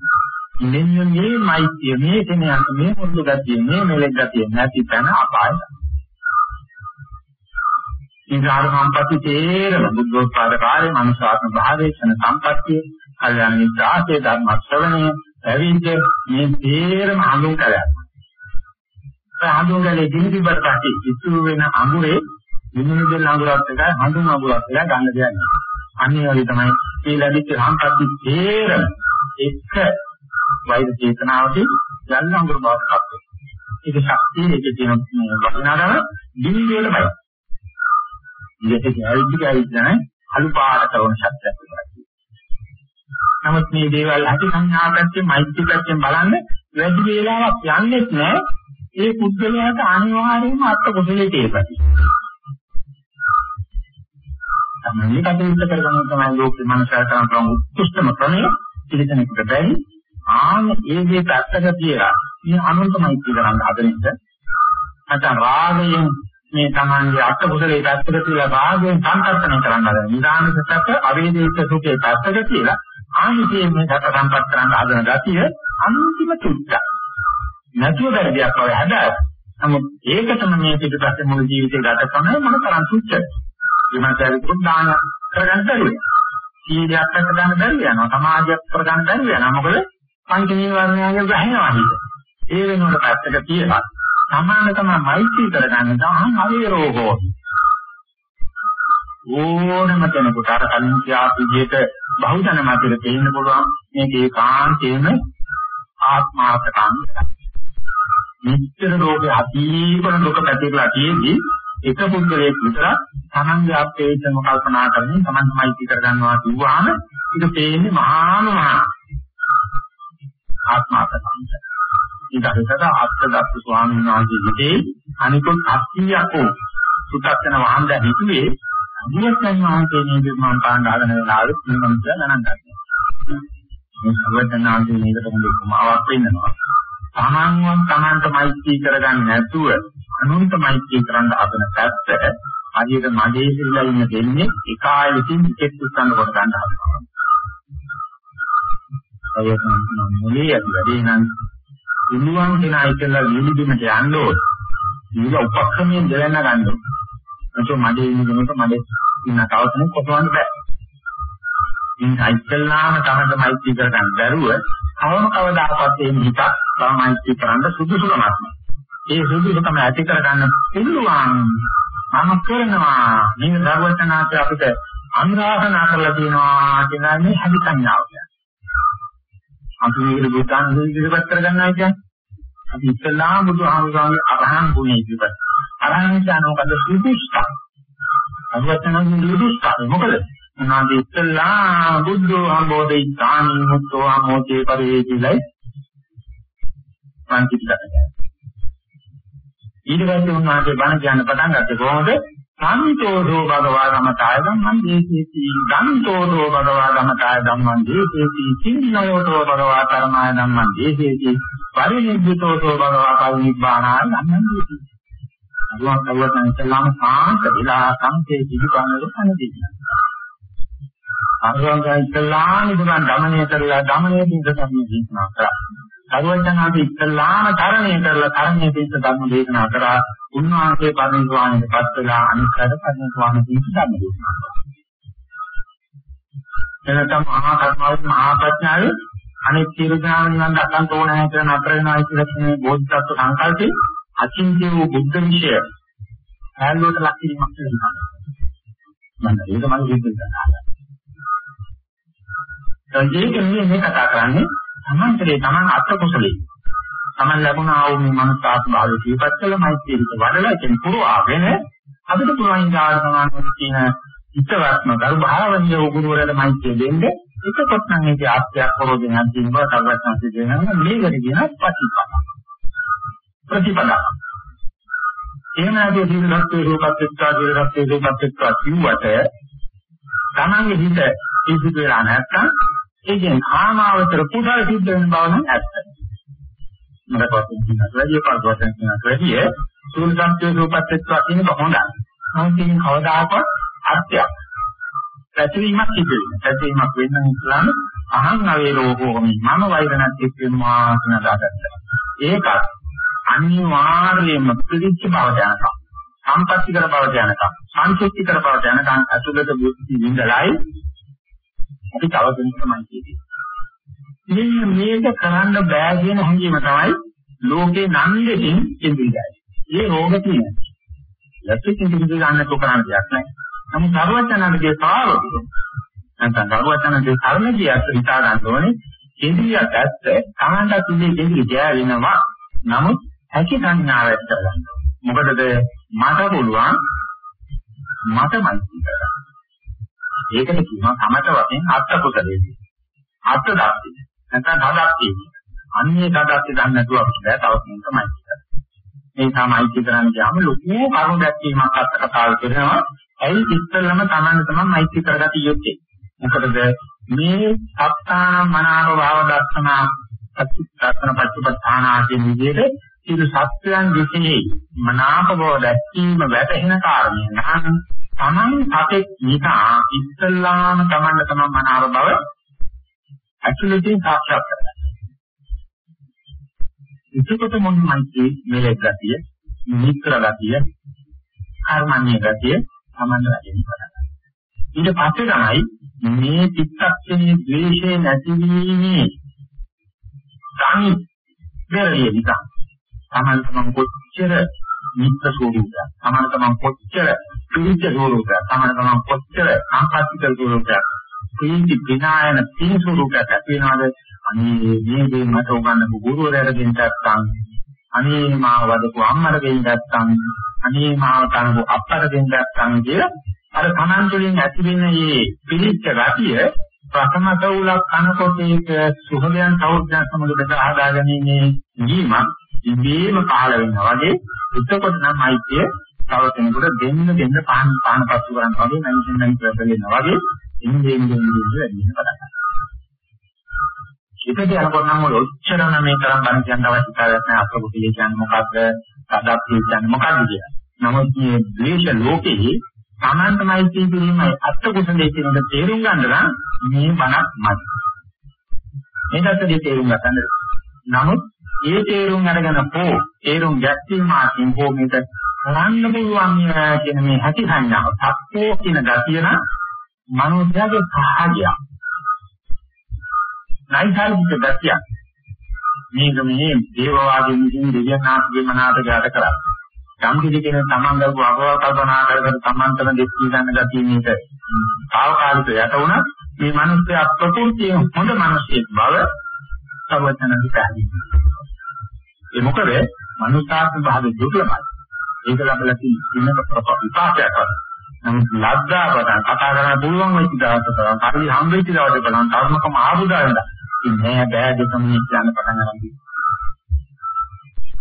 මෙන්න මේ මෛත්‍රිය මේ කෙනෙක් මේ මුරුදු ගතිය මේ මෙලෙක් ගතිය නැති තැන අපායයි. ඉන්ද්‍රාර සම්පatti තේරම බුද්ධෝත්පාද කාලේ මනුෂ්‍යාත්ම භාවයේ ක්ෂණ සම්පත්තිය, කල්යාණ මිත්‍රාසේ ධර්ම ශ්‍රවණය, පැවිද්ද මේ තේරම හඳුන් කරයක්. ඒ හඳුන්ගලේ දිනිබර පස්සේ ඉතුරු වෙන අඟුරේ විමුණුදෙල් අඟුරත් එකයි හඳුන් අඟුරත් එකයි ගන්න දෙයක් නෑ. අනිත් වගේ තමයි මේ ලැබිච්ච සම්පatti තේරම එක වෛර චේතනාවකින් යන්න අඟුර බවට පත් වෙනවා. ඒක ශක්තිය ඒකේ තියෙන වටිනාකම දිවි වල බයි. ඉලෙක ගෑවිච්ච ගෑවිච්ච නැහැ අලු පාට කරන ශක්තියක් විතරයි. නමුත් මේ දේවල් ඇති සංඥාපැත්තේ මෛත්‍රී පැත්තෙන් බලන්න වැඩි වේලාවක් යන්නේ නැහැ. ඒ පුද්ගලයාට අනිවාර්යයෙන්ම අත්ත කුසලයේ තියෙපති. තමයි කටයුත්ත කරගන්න තමයි ලෝකේ මනසට කරන උත්කෘෂ්ඨම ක්‍රමය පිළිතනෙකට බැරි. ආන ඒ දේ පැත්තක තියලා මේ අනුන්ට මෛත්‍රී කරන්න හදන එක නැත්නම් රාගයෙන් මේ තමන්ගේ අට කුසලයේ පැත්තක තියලා භාගයෙන් සංකල්පණය කරන්න හදන නිදානසකට අවේදිත සුඛේ පැත්තක තියලා ආනිතේ මේ දත සම්පත් කරන්න හදන ගතිය අන්තිම තුච්ච නැතුව බැරියක් වගේ හදා නමුත් ඒකටම මේ පිටපස්සේ මුළු ජීවිතේ ගත කරන මොන තරම් සුච්චද? විමර්ශනයකට දාන කරගන්න බැහැ. සීලයක් කරගන්න බැරි වෙනවා. සමාජයක් කරගන්න බැරි වෙනවා. මොකද පංච නීවරණයන්ගේ ගහනවා හිත. ඒ වෙනුවට පැත්තක තියලා සමාන තමයි මෛත්‍රී කරගන්න දහම් අවේරෝගෝ. ඕනම කෙනෙකුට අර කලින් කියාපු විදිහට බහුජන මතෙට තේින්න පුළුවන් මේක ඒකාන්තයෙන්ම ආත්මාර්ථකම්. නිත්‍ය රෝගේ අතීවන දුක පැතිරලා තියෙද්දී එක පුද්ගලයෙක් විතර තමන්ගේ අපේක්ෂම කල්පනා කරමින් තමන් මෛත්‍රී කරගන්නවා කිව්වහම ඒක තේින්නේ මහාම මහා ආත්මාර්ථකම්. ඊටකට අත්දත්තු ස්වාමීන් වහන්සේගේ අනිකුත් අත්තියකෝ සුතත්න වහන්ද හිතුවේ අධිවචන වහන්සේ මේ මම පාණ්ඩාගෙන වෙලාවෙත් මේ මනුස්සය ගණන් ගන්නවා. මේ සර්වඥාන්සේ මේකට හොඳ උපමාවක් වෙන්නවා. තමන්වත් තමන්ට මෛත්‍රී කරගන්න නැතුව අනුන්ට මෛත්‍රී කරන්න හදන පැත්ත හරියට මගේ ඉල්ලලා ඉන්න දෙන්නේ එක ආයතින් ටිකෙත් උස්සන්න කොට ගන්න හදනවා. අයතන මොලේ ඇති වැඩේ නම් පුළුවන් කෙනා ඉතලා විලිබිමට යන්න ඕන. ඊළ උපක්‍රමයෙන් දෙලන්න ගන්න ඕන. එතකොට මඩේ ඉන්න කෙනෙක් මඩේ ඉන්න තව කෙනෙක් කොටවන්න බෑ. ඉතින් අයිතල්ලාම තමයි මෛත්‍රී කරගන්න බැරුව කවම කවදාකවත් මේ හිත තමයිත්‍රී කරන්න සුදුසුකමක් නෑ. ඒ සුදුසුකම ඇති කරගන්න පුළුවන් මම කරනවා මේ ධර්මචනාච අපිට අනුරාධනා කරලා තියෙනවා කියන මේ හැදි සංඥාව කියන්නේ. අපි මේක බුද්ධාන් ඉදිරිපත් කරගන්නවා කියන්නේ අපි ඉස්ලාම බුදුහාමුදුරන්ගේ අරහන් ගුණය ඉදිරිපත්. අරහන් කියන්නේ මොකද සුදුසුකම්. අනුවචනගේ සුදුසුකම් මොකද? උනාදී ඉස්ලාම බුද්ධෝ හම්බෝදේ තානි මුත්තෝ හම්බෝදේ පරිවේදිලයි පන්තිකට. ඊට පස්සේ උන්වහන්සේ බණ කියන්න පටන් ගත්තේ කොහොමද? සම්තෝෂෝ භගවා ධම්මතාය ධම්මං දේසේති. ගන්තෝෂෝ භගවා ධම්මතාය ධම්මං දේසේති. සින්නයෝතෝ භගවා කර්මාය ධම්මං දේසේති. පරිනිබ්බිතෝතෝ භගවා කල්නිබ්බානාය ධම්මං දේසේති. අදුවක් කවුරුන් ඉස්ලාම සාන්ත විලා සංකේ පිළිපන්නල කනදී අරුවන් ඉස්ලාම ඉදන් දමනය කරලා දමනය පිට සම්මි දේශනා කරා සර්වඥාන්සේ ඉස්ලාම තරණය කරලා තරණය පිට ධර්ම දේශනා කරා උන්වහන්සේ පරිනිර්වාණයට පත් වෙලා අනිත්‍යද පරිනිර්වාණ පිට ධර්ම දේශනා කරා. එනතම මහා කර්මාවේ මහා ප්‍රඥාවේ අනිත් සිරුදාන නිවන් දක්වන්න ඕන නැහැ කියන අතර වෙනවා කියලා කියන බෝධිසත්ව සංකල්පේ අචින්ත්‍ය වූ බුද්ධ විෂය හැල්ලුවට ලක් කිරීමක් වෙනවා. මම ඒක මම හිතේ කරනවා. දැන් මේක මේ කතා කරන්නේ තමන්තරේ තමන් අත්ත කුසලයේ තමන් ලැබුණා වූ මේ මනසාත් භාවයේ ජීවත් කළ මෛත්‍රියට වඩලා කියන පුරවාගෙන අපිට පුළුවන් ඉඳාගෙන තියෙන ඉතවත්ම ගරු භාවනීය ගුරුවරයාට මෛත්‍රිය දෙන්නේ. එතකොට නම් ඒකේ ආත්‍යයක් ප්‍රෝධනයක් තියෙනවා සර්වඥාන්සේ දෙනවා මේකට කියන ප්‍රතිපද. ප්‍රතිපද. එහෙම නැති දිනවත් රූපත් එක්ක දිනවත් රූපත් එක්ක කිව්වට තමන්ගේ හිත ඉදිරි වෙලා නැත්තම් ඒකෙන් කාමාවචර කුසල සිද්ධ වෙන බව නම් ඇත්තයි. මරපත් කියනකට වැඩි පාඩුවටන් කියනකට වැඩි සූල්සම්පේ රූපත් එක්ක කියන එක හොඳයි. නමුත් මේක කවදාකවත් අත්‍යක්. පැතිරීමක් සිදු වෙනවා. පැතිරීමක් වෙන්න ඉස්සලාම අහං අවේරෝහෝමි මම වෛරණත් එක්කෙනවා කියන දාගත්තා. ඒක අනිවාර්යයෙන්ම පිළිච්ච බවට යනකම් සම්පත්‍ති කර බවට යනකම් සංකේති කර බවට යනකම් අසුබක බුද්ධි විඳලයි අපි තව දෙන්නමයි කියන්නේ. මේ මේක කරන්න බෑ කියන හැඟීම තමයි ලෝකේ නන්දෙකින් ඉඳිලා. මේ රෝග තියෙනවා. ලැපිටින් කිසි ගන්න තෝකරන දෙයක් නැහැ. නමුත් සර්වඥානගේ සාරෝප නැත්නම් සර්වඥානගේ කර්මජියත් හිතා ගන්න ඕනේ කෙඳියක් ඇත්ත කාණ්ඩ තුනේ කෙඳි ජයවෙනවා. නමුත් හැකි සංඥාව ඇත්ත ගන්න. මොකටද මට පුළුවන් මටමයි කරන්න. ඒකට කියනවා සමත වශයෙන් අත්ත කුසලයේ. අත්ත දාස්ති. නැත්නම් දාස්ති. අන්නේ දාස්ති දන්නේ නැතුව අපිට බෑ තව කෙනෙක් තමයි කියන්නේ. මේ තමයි කියන්න ගියාම ලොකු කරුණු දැක්වීමක් අත්ත කතාව කරනවා. ඇයි ඉස්සෙල්ලම Taman තමයි මෛත්‍රී කරගatiya යුත්තේ. මොකද මේ සත්තාන මනාව භාව දර්ශනා අත්‍යත්තන පච්චපඨාන ආදී විදිහට සියලු සත්‍යයන් විසිනේ මනාප බව දැක්වීම වැටහෙන කාරණේ නම් තමන් සතෙක් නිසා ඉස්සල්ලාම තමන්ට තමන් මනාව බව ඇතුළතින් සාක්ෂාත් කරගන්න. එතකොට මොනවයි මෙලෙක් ගතිය මිත්‍ර ගතිය, කර්මන්නේ ගතිය සමන්ද වැඩෙන්න පටන් ගන්නවා. ඊට පස්සේ තමයි මේ චිත්තක්ෂණයේ ද්වේෂය නැතිවීමේ තනි දෙරිය නිසා තමන් තමන් කොච්චර මිත්‍ර ස්වරූපය, තමන් තමන් කොච්චර පිළිච්ච ස්වරූපය, තමන් තමන් කොච්චර ආකාශික ස්වරූපය, ප්‍රීති විනායන තීන ස්වරූපයක් ඇති වෙනවද? අනේ මේ දේ මට උගන්වපු ගුරුවරයාගෙන් නැත්තම් අනේ මාව වදපු අම්මරගෙන් නැත්තම් අනේ මාව තනපු අප්පරගෙන් නැත්තම් කිය අර තමන් තුළින් ඇති වෙන මේ පිළිච්ච ගතිය ප්‍රථම තවුලක් කනකොට ඒක සුහදයන් සෞද්‍යයන් සමග බෙදා හදාගැනීමේ ජීමක් ඉබේම පහළ වෙනවා වගේ එතකොට නම් අයිතිය තව කෙනෙකුට දෙන්න දෙන්න පහන් පහන පත්තු කරනවා වගේ නැන්සෙන් නැන් ප්‍රබලෙනවා වගේ ඉන්නේ ඉන්නේ ඉන්නේ වැඩි වෙන පටන් ගන්නවා. ඒකදී අරගෙන නම් ඔය ඔච්චරම මේ තරම් බණ කියන්න අවශ්‍යතාවයක් නැහැ අප්‍රබුද්ධිය කියන්නේ මොකක්ද සදාප්තිය කියන්නේ මොකක්ද කියලා. නමුත් මේ ද්වේෂ ලෝකයේ සමාන්තමයි කියීමයි අත්ත කුසලයේ කියන එක තේරුම් ගන්න නම් මේ බණක් මදි. මේකට තේරුම් ගන්න. නමුත් ඒ තේරුම් අරගෙන පෝ තේරුම් ගැනීම මාකින් හෝ මේක කරන්න පුළුවන් කියන මේ හැටි සංඥාව සත්‍යෝ කියන ගතිය නම් මනෝජයගේ සහජයක්. නයිසાર્ගික ගතියක්. මේක මේ දේවවාදීන් විසින් දෙවියන් ආශ්‍රේ මනාට ගැට කරා. සම්පූර්ණ කියන තමන් ගල්පු අගව කල්පනා කරගෙන තමන්ටම දෙස් ගන්න ගතිය මේක తాවකාලික යට වුණා මේ මිනිස්යා ප්‍රකෘතිය හොඳ මිනිසෙක් බව සර්වඥාන්ති පැහැදිලි ඒ මොකද? මනුෂ්‍යාත්ම භාවය දුර්ලභයි. ඒක ලැබලා තියෙන විපාකයක් නමුත් ලද්දාවට කතා කරන්න පුළුවන් වෙච්ච දවසට කරලි හම් වෙච්ච දවසට බලන්න කර්මකම ආපුදායන ඉන්නේ බෑ දෙකම කියන්න පටන් ගන්නවා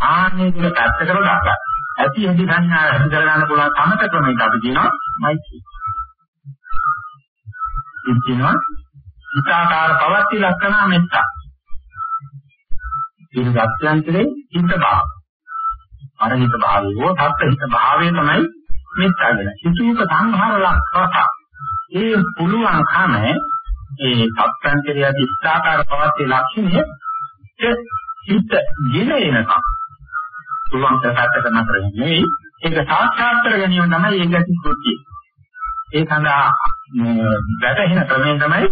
ආන්නේ කියන පැත්තකට දාලා ඇති ඇති සංඥා ඇති කරගන්න පුළුවන් සමත ක්‍රමයක අපි කියනවා මෛත්‍රී. ඉතින් කියනවා හිතාකාර පවත්ති ලක්ෂණ මෙත්තා. ඉතින් ගත්‍යන්තරේ හිත භාව. අර හිත භාවය හෝ සත්‍ය හිත භාවය තමයි මෙත්තා කියන. සිසුක සංහාර ලක්ෂණ. ඒ පුළුවන් කම ඒ සත්‍යන්තරයේ හිතාකාර පවත්ති ලක්ෂණය හිත ගෙන එනකම් පුළුවන් කරකට නතර නෙවෙයි ඒක සාක්ෂාත් කර ගැනීම තමයි ඒක ඇති කෘත්‍යය. ඒ සඳහා වැටහෙන ක්‍රමය තමයි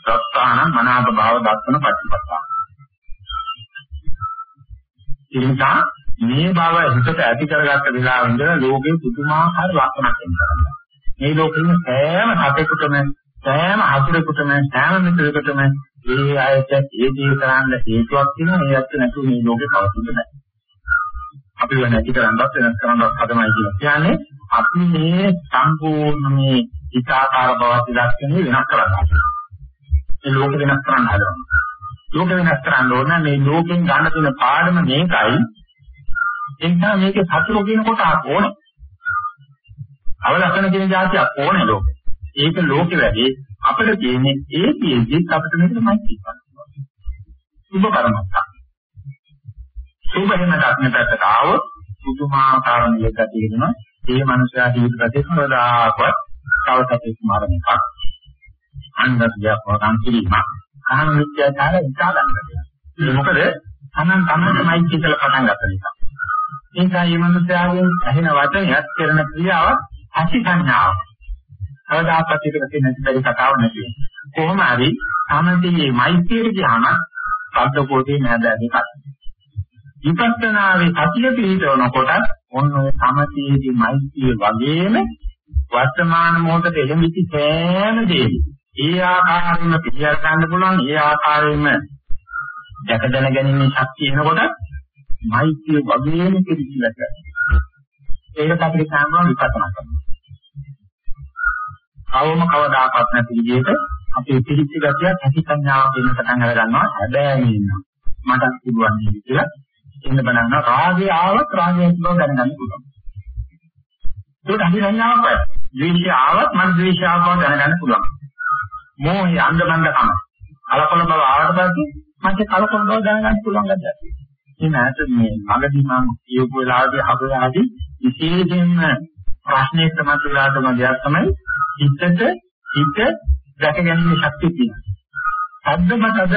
සත්තාන මනාප භාව දක්වන ප්‍රතිපත්තා. එනිසා මේ බව හිතට ඇති කරගත්ත වෙලාවෙ ඉඳලා ලෝකේ පුදුමාකාර ලක්ෂණක් එනවා. මේ ලෝකෙින් සෑම හතෙකුටම සෑම හතුරෙකුටම සෑම මිත්‍රෙකුටම ඒ ආයත ඒ දේ කරන්න හේතුවක් තියෙනවා ඒ ඇත්ත නැතුව මේ ලෝකේ පවතින්නේ නැහැ. අපි වෙන නැති කරන්නවත් වෙනස් කරන්නවත් හදමයි කියන්නේ අපි මේ සම්පූර්ණ මේ හිතාකාර බවත් ලක්ෂණේ වෙනස් කරනවා. මේ ලෝක වෙනස් කරන්න හදනවා. ලෝක වෙනස් කරන්න ඕන මේ ලෝකෙන් ගන්න තියෙන පාඩම මේකයි. ඒ නිසා මේකේ සතුරු කියන කොට ඕනේ. අවලක්ෂණ කියන જાතියක් ඕනේ ලෝකෙ. ඒක ලෝකෙ වැඩි අපිට තියෙන්නේ ඒ කීයේත් අපිට මේක මෛත්‍රී කරනවා. සුබ කර්මයක්. සුබ වෙන ධර්ම පැත්තට ආවොත් පුදුමාකාර නිලක තියෙනවා. ඒ මනුස්සයා ජීවිත ප්‍රතිසරදාකවත් තවසතේ ස්මරණයක්. අන්දර්ජයක් වරන් කිරීමක්. කාම විද්‍යාචාර ඉස්සා ගන්නවා. ඒ මොකද අනන් තමයි මෛත්‍රී කියලා පටන් ගත්ත නිසා. ඒකයි මේ මනුස්සයාගෙන් ඇහෙන වචනයක් කරන ක්‍රියාවක් අසි සංඥාවක්. කවදාකවත් ඒක නැති බැරි කතාවක් නෙවෙයි. කොහොම හරි සමතේ මෛත්‍රියට ගියාම සද්දකෝටේ නෑද දෙකක්. විපස්සනාවේ සතිය පිළිතවනකොට ඔන්න ඔය සමතේදී මෛත්‍රිය වගේම වර්තමාන මොහොතේ එළඹිති සෑම දෙයක්. ඒ ආකාරයෙන්ම පිළියර ගන්න පුළුවන් ඒ ආකාරයෙන්ම දැක දැන ගැනීම ශක්තිය එනකොට මෛත්‍රිය වගේම පිළිසිලක් ගන්නවා. ඒකට අපිට සාමාන්‍ය විපස්සනා කරනවා. කවම කවදාකවත් නැති විදිහට අපේ පිළිච්ච ගතිය ඇති සංඥාවක් වෙන පටන් අර ගන්නවා. හැබැයි ඉන්නවා. මට පුළුවන් නේද කියලා ඉන්න බලන්න රාගය ආවත් රාගය බව දැනගන්න පුළුවන්. ඒක හරි සංඥාවක් වෙයි ද්වේෂය ආවත් මම ද්වේෂය ආව බව දැනගන්න පුළුවන්. මෝහය අන්ධබන්ධකම කලකොල බව ආවට පස්සේ මට කලකොල බව දැනගන්න පුළුවන් ගැටයක් මේ නැත මේ මගදී මම කියපු වෙලාවේදී හබලාදී විශේෂයෙන්ම ප්‍රශ්නේ සමතුලාට මගියක් තමයි හිතට හිත දැක ගැනීම ශක්තිය තියෙනවා. සද්දමතද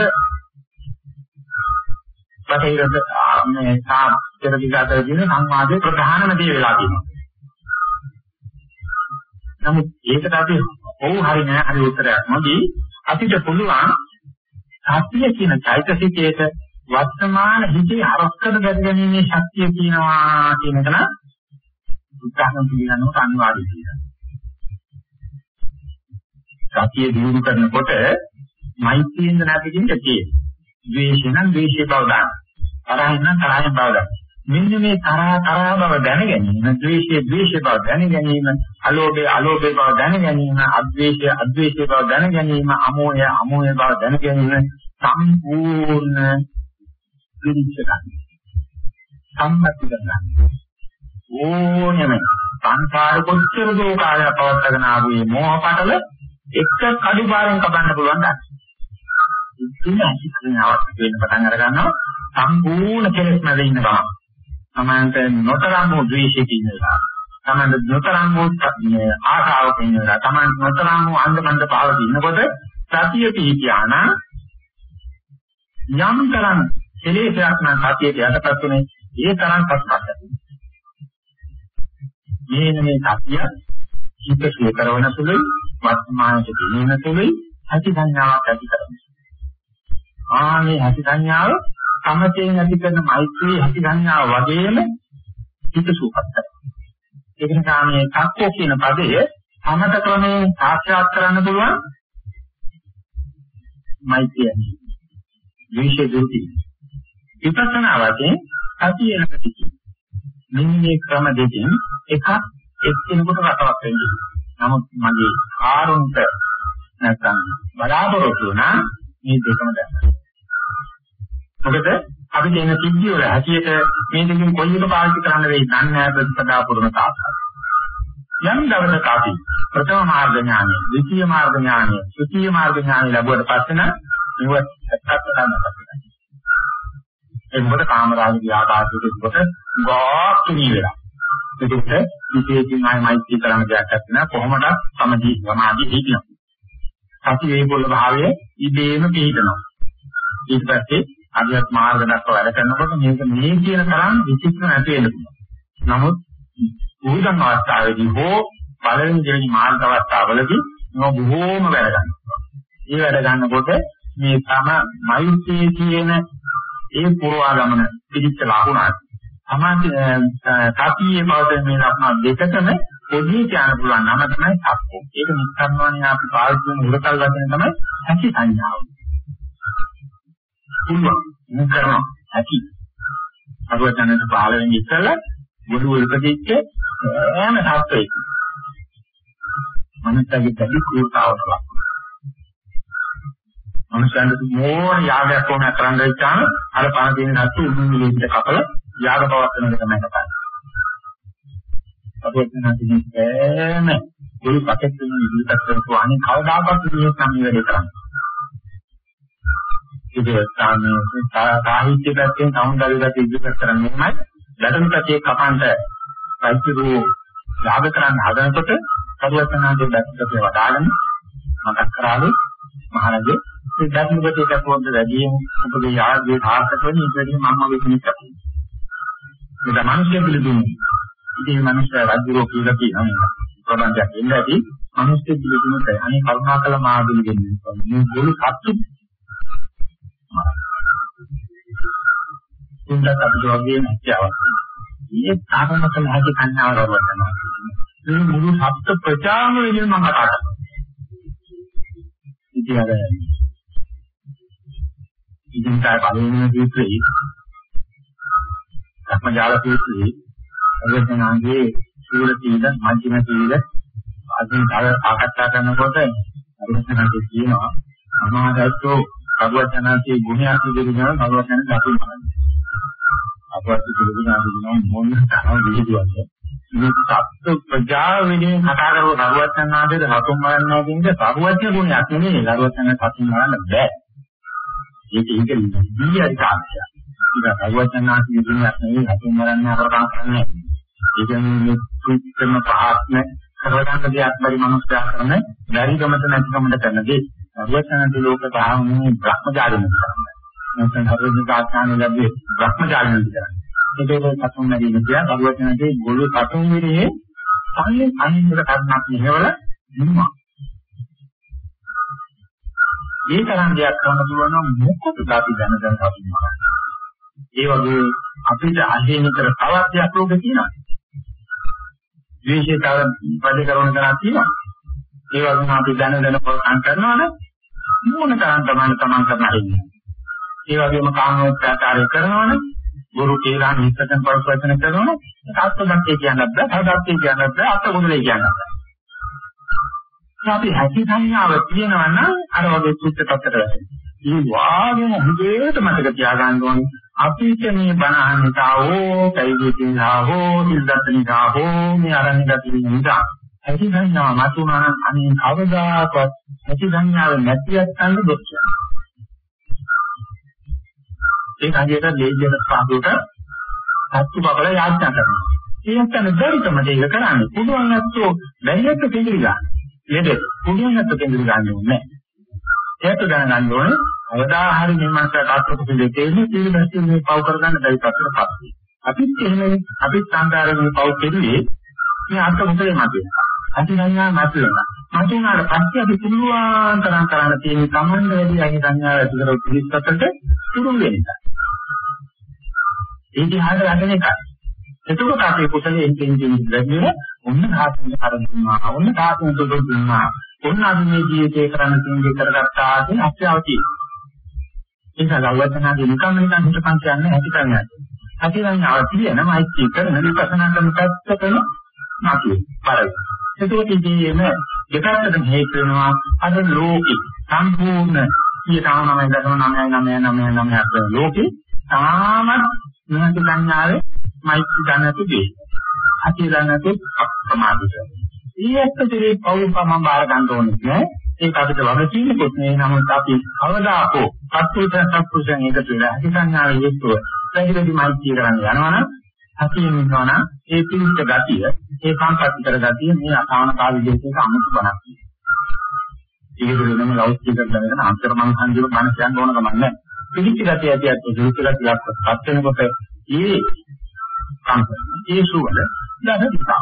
බටහිරද මේ තා පෙර දිග අතර තියෙන සංවාදයේ ප්‍රධානම දේ වෙලා තියෙනවා. නමුත් ඒකට අපි ඔව් හරි නෑ හරි උත්තරයක් නොදී අපිට පුළුවන් සත්‍ය කියන චෛතසිකයේට වර්තමාන හිතේ අරක්කද ගැටගැනීමේ ශක්තිය තියෙනවා කියන එක නම් උත්සාහම් පිළිගන්නවට අනිවාර්යයි කියලා. සතිය දිනු කරනකොට මෛත්‍රියෙන් නැති කියන එකේ ද්වේෂයෙන් ද්වේෂය බව දාන්න. තරහින් නම් තරහින් බව දාන්න. මෙන්න මේ තරහ තරහ බව දැන ගැනීම, ද්වේෂයේ ද්වේෂ බව දැන ගැනීම, අලෝභය අලෝභය බව දැන ගැනීම, අද්වේෂය අද්වේෂය බව දැන ගැනීම, අමෝහය අමෝහය බව දැන ගැනීම සම්පූර්ණ පිළිච්චකම්. සම්මති කරගන්න. ඕනෙම සංසාර කොච්චර දෝ කාලය පවත්වාගෙන ආපු මේ මෝහ පටල එක කඩුපාරෙන් කපන්න පුළුවන් දැන්. ඉතින් අසිකරණාවක් වෙන්න පටන් අර ගන්නවා සම්පූර්ණ කෙලෙස් මැද ඉන්න බව. සමහන්ත නොතරම් වූ ද්වේෂයක ඉන්නවා. සමහන්ත නොතරම් වූ ආශාවක ඉන්නවා. සමහන්ත නොතරම් වූ අන්ධමන්ද භාවක ඉන්නකොට සතිය පිහිටියාන යම් තරම් කෙලෙසයක් නම් සතියට යටපත් උනේ ඒ තරම් පස්සක්ද. මේ මේ සතිය හිත සුව කරවන සුළුයි වර්තමානයේ දිනෙන සුළුයි ඇති සංඥාවක් ඇති කරනවා. ආනේ ඇති සංඥාව සමතේන් ඇති කරන මෛත්‍රී ඇති සංඥාව වගේම හිත සුවපත් කරනවා. ඒක නිසා මේ සත්‍ය කියන පදය සමත ක්‍රමයෙන් සාක්ෂාත් කරන්න පුළුවන් මෛත්‍රිය. විශේෂ දුති. විපස්සනා වශයෙන් සතිය එනකටි. මෙන්න මේ ක්‍රම දෙකෙන් එකක් එක්කෙනෙකුට රටවක් වෙන්නේ. නමුත් මගේ ආරුන්ට නැත්නම් බලාපොරොත්තු වුණා මේ දෙකම දැක්කා. මොකද අපි දෙන සිද්ධිය වල හැටියට මේ දෙකෙන් කොයි එක පාවිච්චි කරන්න වෙයි දන්නේ නැහැ ප්‍රතිපදා පුරන තාක්ෂණ. යම් දවසක අපි ප්‍රථම මාර්ග ඥානය, ද්විතීය මාර්ග ඥානය, තෘතීය මාර්ග ඥානය ලැබුවට පස්සේ නම් මේවත් ඇත්තට ගන්න ඒ මොකද කාමරාග ව්‍යාපාරයේ කොට ගොඩක් තුනී වෙලා. ඒකට විශේෂයෙන් ආයි මෛත්‍රී කරන්න දෙයක් නැත්නම් කොහොමද සමදී සමාධි හිටිනවා. සති වේගොල්ල භාවය ඉබේම පිළිතනවා. ඊට පස්සේ අධ්‍යාත්ම මාර්ග දක්වා වැඩ කරනකොට මේක මේ කියන තරම් විචිත්‍ර නැති වෙන්න පුළුවන්. නමුත් උහිදන් අවස්ථාවේදී හෝ පළවෙනි දෙවෙනි මාර්ග අවස්ථාවවලදී මේක බොහෝම වැඩ ගන්නවා. ඒ වැඩ ගන්නකොට මේ තම මෛත්‍රී කියන ඒ පුරවාගමන පිළිච්ච ලකුණක් සමාධි සතියේ පවතින මේ ලක්ෂණ දෙකතම පොඩි කියන්න පුළුවන් නම තමයි සක්කෝ. ඒක නිස්සාරණවන්නේ අපි පාවිච්චි කරන උරකල් වචන තමයි හැකි සංඥාව. පුළුවන් මුකරන හැකි. අරවචනට පහළ වෙන්නේ ඉස්සලා බුදු උල්පදිච්ච ඈම සත්‍යයක්. මනසගේ දැඩි කුරුතාවට ලක්. මනුෂ්‍යයන්ට මොන යාගයක් ඕන කරන්න ඉච්චාම අර පණ තියෙන සතු උඩුන් විදිහට කපල යාග පවත්වන එක තමයි කරන්නේ. අපේ තනදී ඈම මුළු පැකට් එකම ඉදිරියට කරපුවා අනේ කවදාකවත් මේ සම්මි වැඩ කරන්නේ. ඒක සාමයේ සාහිත්‍ය පැත්තෙන් සෞන්දර්ය පැත්තෙන් ඉදිරියට කරන්නේ නැහැ. ලැබෙන පැත්තේ කපන්ට පයිතුරු යාග කරන්න හදනකොට සරුවචනාගේ දැක්කේ වඩාගෙන මතක් කරාලු මහරජේ ඒ ධර්මගතයට පොඩ්ඩ වැඩියෙන් මොකද යාගේ සාර්ථක වෙන්නේ ඉතින් මම වෙන්නේ නැහැ. ඒක මිනිස්සු පිළිදුන්නේ. ඉතින් මිනිස්සු රාජ්‍යරෝ කියලා කියනවා. ප්‍රබන්ධයක් එන්න ඇති මිනිස්සු පිළිදුන්නට අනේ කරුණාකර මාදුලි දෙන්නේ. මේ ගොළු සත්තු උන්ට අපිට වගේ නැතිවක්. මේ තාරණකල හැටි කන්නාව කරවනවා. මේ මුළු සත්ත්ව ප්‍රජාම වෙනුවෙන් මම කතා කරනවා. ඉතින් අර ඉතින් තමයි පළවෙනි සූත්‍රයේ ධර්මජාල සූත්‍රයේ අවසනාගේ සූල තීද මධ්‍යම තීද අදින් තව සාකච්ඡා කරනකොට අවසනාගේ කියනවා අමාදත්තෝ භගවතනාගේ ගුණයක් විදිහට භගවතන දතුන් බලන්න. අපවත් පිළිගුණාදී නම් මොන තරම් විහිදුවක්ද මේ සත්ත්ව ප්‍රජා වෙනින් කතා කරව භගවතනාගේ දතුන් බලනවා කියන්නේ භගවත්‍ය ගුණයක් නෙමෙයි භගවතන සතුන් බලන්න බෑ. ඒක ඒක නිදියයි කාර්යය. ඒක භගවතනාගේ දුන්නක් නෙවෙයි හතුන් මරන්න අපරාධ කරන්නේ. ඒක මේ සුත්තම පහත්ම කරගන්න දෙයක් බරි මනුස්සයා කරන බැරිකමත නැතිකමද කරන දේ. භගවතනාගේ ලෝක භාවමු බ්‍රහ්මජාලන කරන්නේ. නැත්නම් හරියට ආඥාන ලැබෙන්නේ බ්‍රහ්මජාලන කරන්නේ. ඒකේ සතුන් මැරීම කියන්නේ අරුවචනගේ ගොළු සතුන් විරේ අන්නේ අනින්දර කර්මයක් මෙහෙවල නිමා. ඒ තරම් දෙයක් කරන්න පුළුවන් නම් මොකටද අපි දැන දැන අපි මරන්නේ. ඒ වගේ අපිට අහිමිතර තවත් දෙයක් ලෝකේ තියෙනවා. ද්වේෂය තව වැඩි කරන කෙනා තියෙනවා. ඒ වගේම අපි දැන දැන ප්‍රකාශ කරනවා නම් මොන තරම් තමයි තමන් කරන්න හරින්නේ. ඒ වගේම කාමෝත්පාදාරය කරනවා නම් ගුරු කියලා නිස්සකම් පරිවර්තන කරනවා නම් ආත්මදත්තේ කියන්නත් බෑ, හදත්තේ කියන්නත් බෑ, අත්මුදලේ කියන්නත් බෑ. අපි හැකි සංඥාව තියෙනවා නම් අර වගේ සුත්ත තත්ත්වයට වැටෙනවා. මේ වාගෙන හුදේට මතක තියාගන්න ඕනේ අපිට මේ බණ අහන්නතාවෝ කයිදේකින්හෝ නිල්දත්තනිකාහෝ මේ අරණ ගතිය නිසා හැකි සංඥාව මතුනා නම් අනේ කවදාකවත් හැකි සංඥාව නැතිවත් අන්න දුක් කියනවා. ඒ කණියට දෙයියන සාදුට සත්‍ය බබල යාඥා කරනවා. ඒත් අන්න බැරිකම දෙයක කරන්නේ. පුළුවන් නැත්තෝ බැරියට පිළිගන්න. ලෙඩ පුළුවන් නැත්තෝ පිළිගන්නේ නැහැ. ඒක දැනගන්න ඕනේ අවදා හරි මේ මාසයට අත්පොත පිළිදෙන්නේ පිළිබැස්සේ මේ පව කරගන්න බැරි පැත්තට පස්සේ. අපිත් එහෙමනේ අපිත් සංකාරයෙන් පව කෙරුවේ මේ අත්පොතේ මැදේ. අතිඥා මත වෙනවා. මත උනාට පස්සේ අපි පුළුවන් තරම් කරන්න තියෙන සම්බන්ධ වැඩි අහි සංඥා ඇති කර පිළිස්සකට තුරු වෙනවා. ඒ දිහාට යන්නේ එකයි. එතකොට අපේ කුසලයේ එන්ටින් දෙන්නේ ලැබෙන්නේ ඔන්න ධාතුන් කරනවා. ඔන්න ධාතුන් දුන්නා. ඔන්න අපි මේ ජීවිතේ කරන්න තියෙන දේ කරගත්තා කියන අත්‍යවශ්‍යයි. ඒක ලව්වතනාගේ නිකම් නිකන් හිතපන් කියන්නේ ඇති කරන්නේ. ඇති සංඥාව තියෙන මෛත්‍රී කරන විපස්සනා කරන පැත්තකම නැති පරිදි. එතකොට ඉතින් දෙකකට හේතු වෙනවා අද ලෝකෙ සම්පූර්ණ 99.99999 ලෝකෙ තාමත් නැති සංඥාවේ මෛත්‍රී දැනතු දෙයි. ඇති දැනතු අප්‍රමාදිත. ඊයත්තරේ පෞල්පම බාර ගන්න ඕනේ නෑ. ඒක අපිට වගකීමකුත් නේ නමුත් අපි කවදාකෝ සත්පුරුෂයන් සත්පුරුෂයන් එකතු වෙලා හිතන්නාවේ යුක්තව පැහැදිලි මෛත්‍රී කරන්න යනවනම් හතියෙන් ඉන්නවනම් ඒ පිළිච්ච ගතිය ඒ සංකල්ප කර ගතිය මේ අසාන කාල විදේශයක අමුතු බණක්. ඒක වෙනම ලවුඩ් ස්පීකර් දාගෙන අන්තර මං හන්දිව බණ කියන්න ඕන කමක් නැහැ. පිළිච්ච ගතිය ඇතිවත් පිළිච්ච ගතියක් පත් වෙනකොට ඒ සංකල්ප ඒ සුවඳ දැනෙනවා.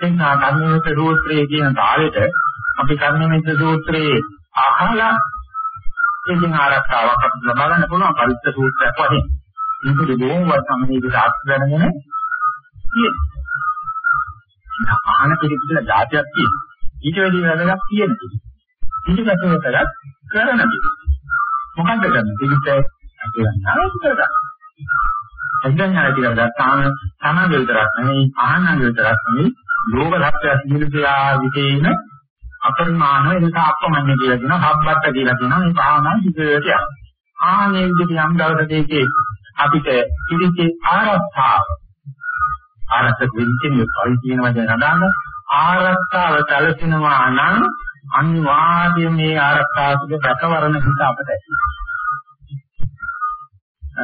එන්නා කර්මවිත සූත්‍රයේ කියන කාලෙට අපි කර්මවිත සූත්‍රයේ අහලා ඉතින් ආරක්ෂාවක් අපිට ලබා ගන්න පුළුවන් පරිත්‍ත සූත්‍රයක් වශයෙන්. මේක දෙකම සම්මේලිත ආත්ම දැනගෙන තියෙනවා. අහන පිළිතුර જાතියක් තියෙනවා. ඊට වැඩි වැඩක් තියෙනවා. ඊට පස්සේ කරත් කරන්න තියෙනවා. මොකද්ද කරන්නේ? පිළිතුර අකියන්නාව කරගන්න. එදෙන් ආදී කරගත්තාම තමයි විතරක් නෙවෙයි අහන්න විතරක් නෙවෙයි ලෝක ලක්ෂ්‍ය සිහිලලා විදේන අපරිමාණ එනක අපමණ්‍ය කියලා කියනවා හබ්බත් කියලා කියනවා මේ භාවනා සිදුවට යනවා ආනේ විදිහට යම් දවසකදී අපිට ඉදිරියේ ආරක්ෂාව ආරක්ෂක වෙන්නේ කවි කියන වචන නදාන ආරක්ෂාව සැලසෙනවා නම් අනිවාර්යයෙන් මේ ආරක්ෂාව සුද රැකවරණ හිත අපට ඇති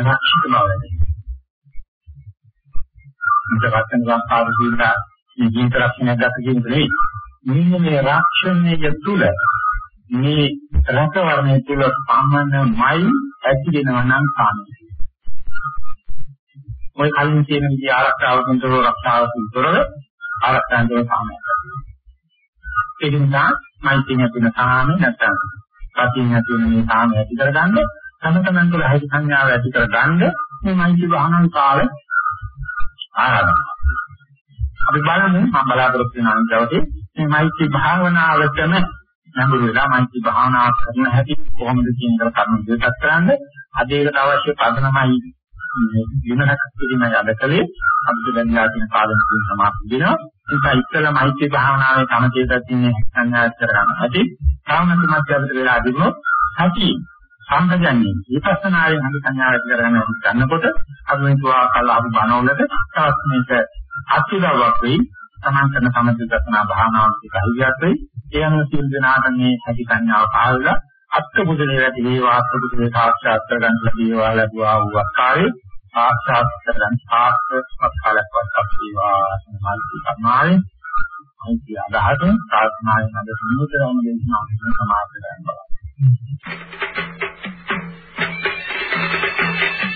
රක්ෂිත බව ඇති මුද වචන සංස්කාර කියලා මේ ජීවිත රක්ෂණයක් ගත කියන නෙවෙයි. මෙන්න මේ රක්ෂණය තුළ මේ රැකවරණය තුළ පමණමයි ඇතිවෙනවා නම් කාණ්ඩය. ඔය කලින් කියන විදිහ ආරක්ෂාවකින් තොරව රක්ෂාවකින් තොරව ආරක්ෂාන්තව සාමයක්. ඒ නිසා මෛත්‍රිය නැතින සාමය නැත්නම් සතිය නැතින මේ සාමය ඇති කරගන්න තම තමන් තුළ හිත සංඥාව ඇති කරගන්න මේ මෛත්‍රී භාවනාවේ කාලය ආරම්භ අපි බලමු මම බලාපොරොත්තු වෙන අන්තවදී මේ මෛත්‍රී භාවනාවටම නැඹුරු වෙලා මෛත්‍රී භාවනාව කරන හැටි කොහොමද කියන එක කර්ම විදක් කරන්න අද ඒකට අවශ්‍ය පදනමයි විනහක් කිරීමයි අද කලේ අපිට දැනලා තියෙන කාලෙක සමාප්ති වෙනවා. ඒක ඉස්සෙල්ලා මෛත්‍රී භාවනාවේ තමතේට තියෙන සංඥා කරගන්න ඇති. සාමනති මැදට වෙලා දිනු ඇති සම්පජන්නේ විපස්සනායෙන් හරි සංඥා ඇති කරගන්න ගන්නකොට අපි මේ තුවා කල් අපි බණවලට තවත් මේක අත්‍යවශ්‍යයක් වෙයි. තමන් කරන සමථ භාවනාවක් කහියක් වෙයි. ඒ අනුව සිල් දනාට මේ ඇති සංඥාව පාවලා අත්ත බුදුනේ වැඩි වේවා අත්ත බුදුනේ සාක්ෂාත් කරගන්න ලැබේවා ලැබුවා වූ අකාරේ සාක්ෂාත් කරගන්න සාර්ථකත්වයක් වත්පත් වේවා සමාධි කර්මාවේ අයිති අදහස සාස්නායෙන් අද සම්මුතරම දෙන්නා සමාප්ත කරනවා ධර්මානුශාසනා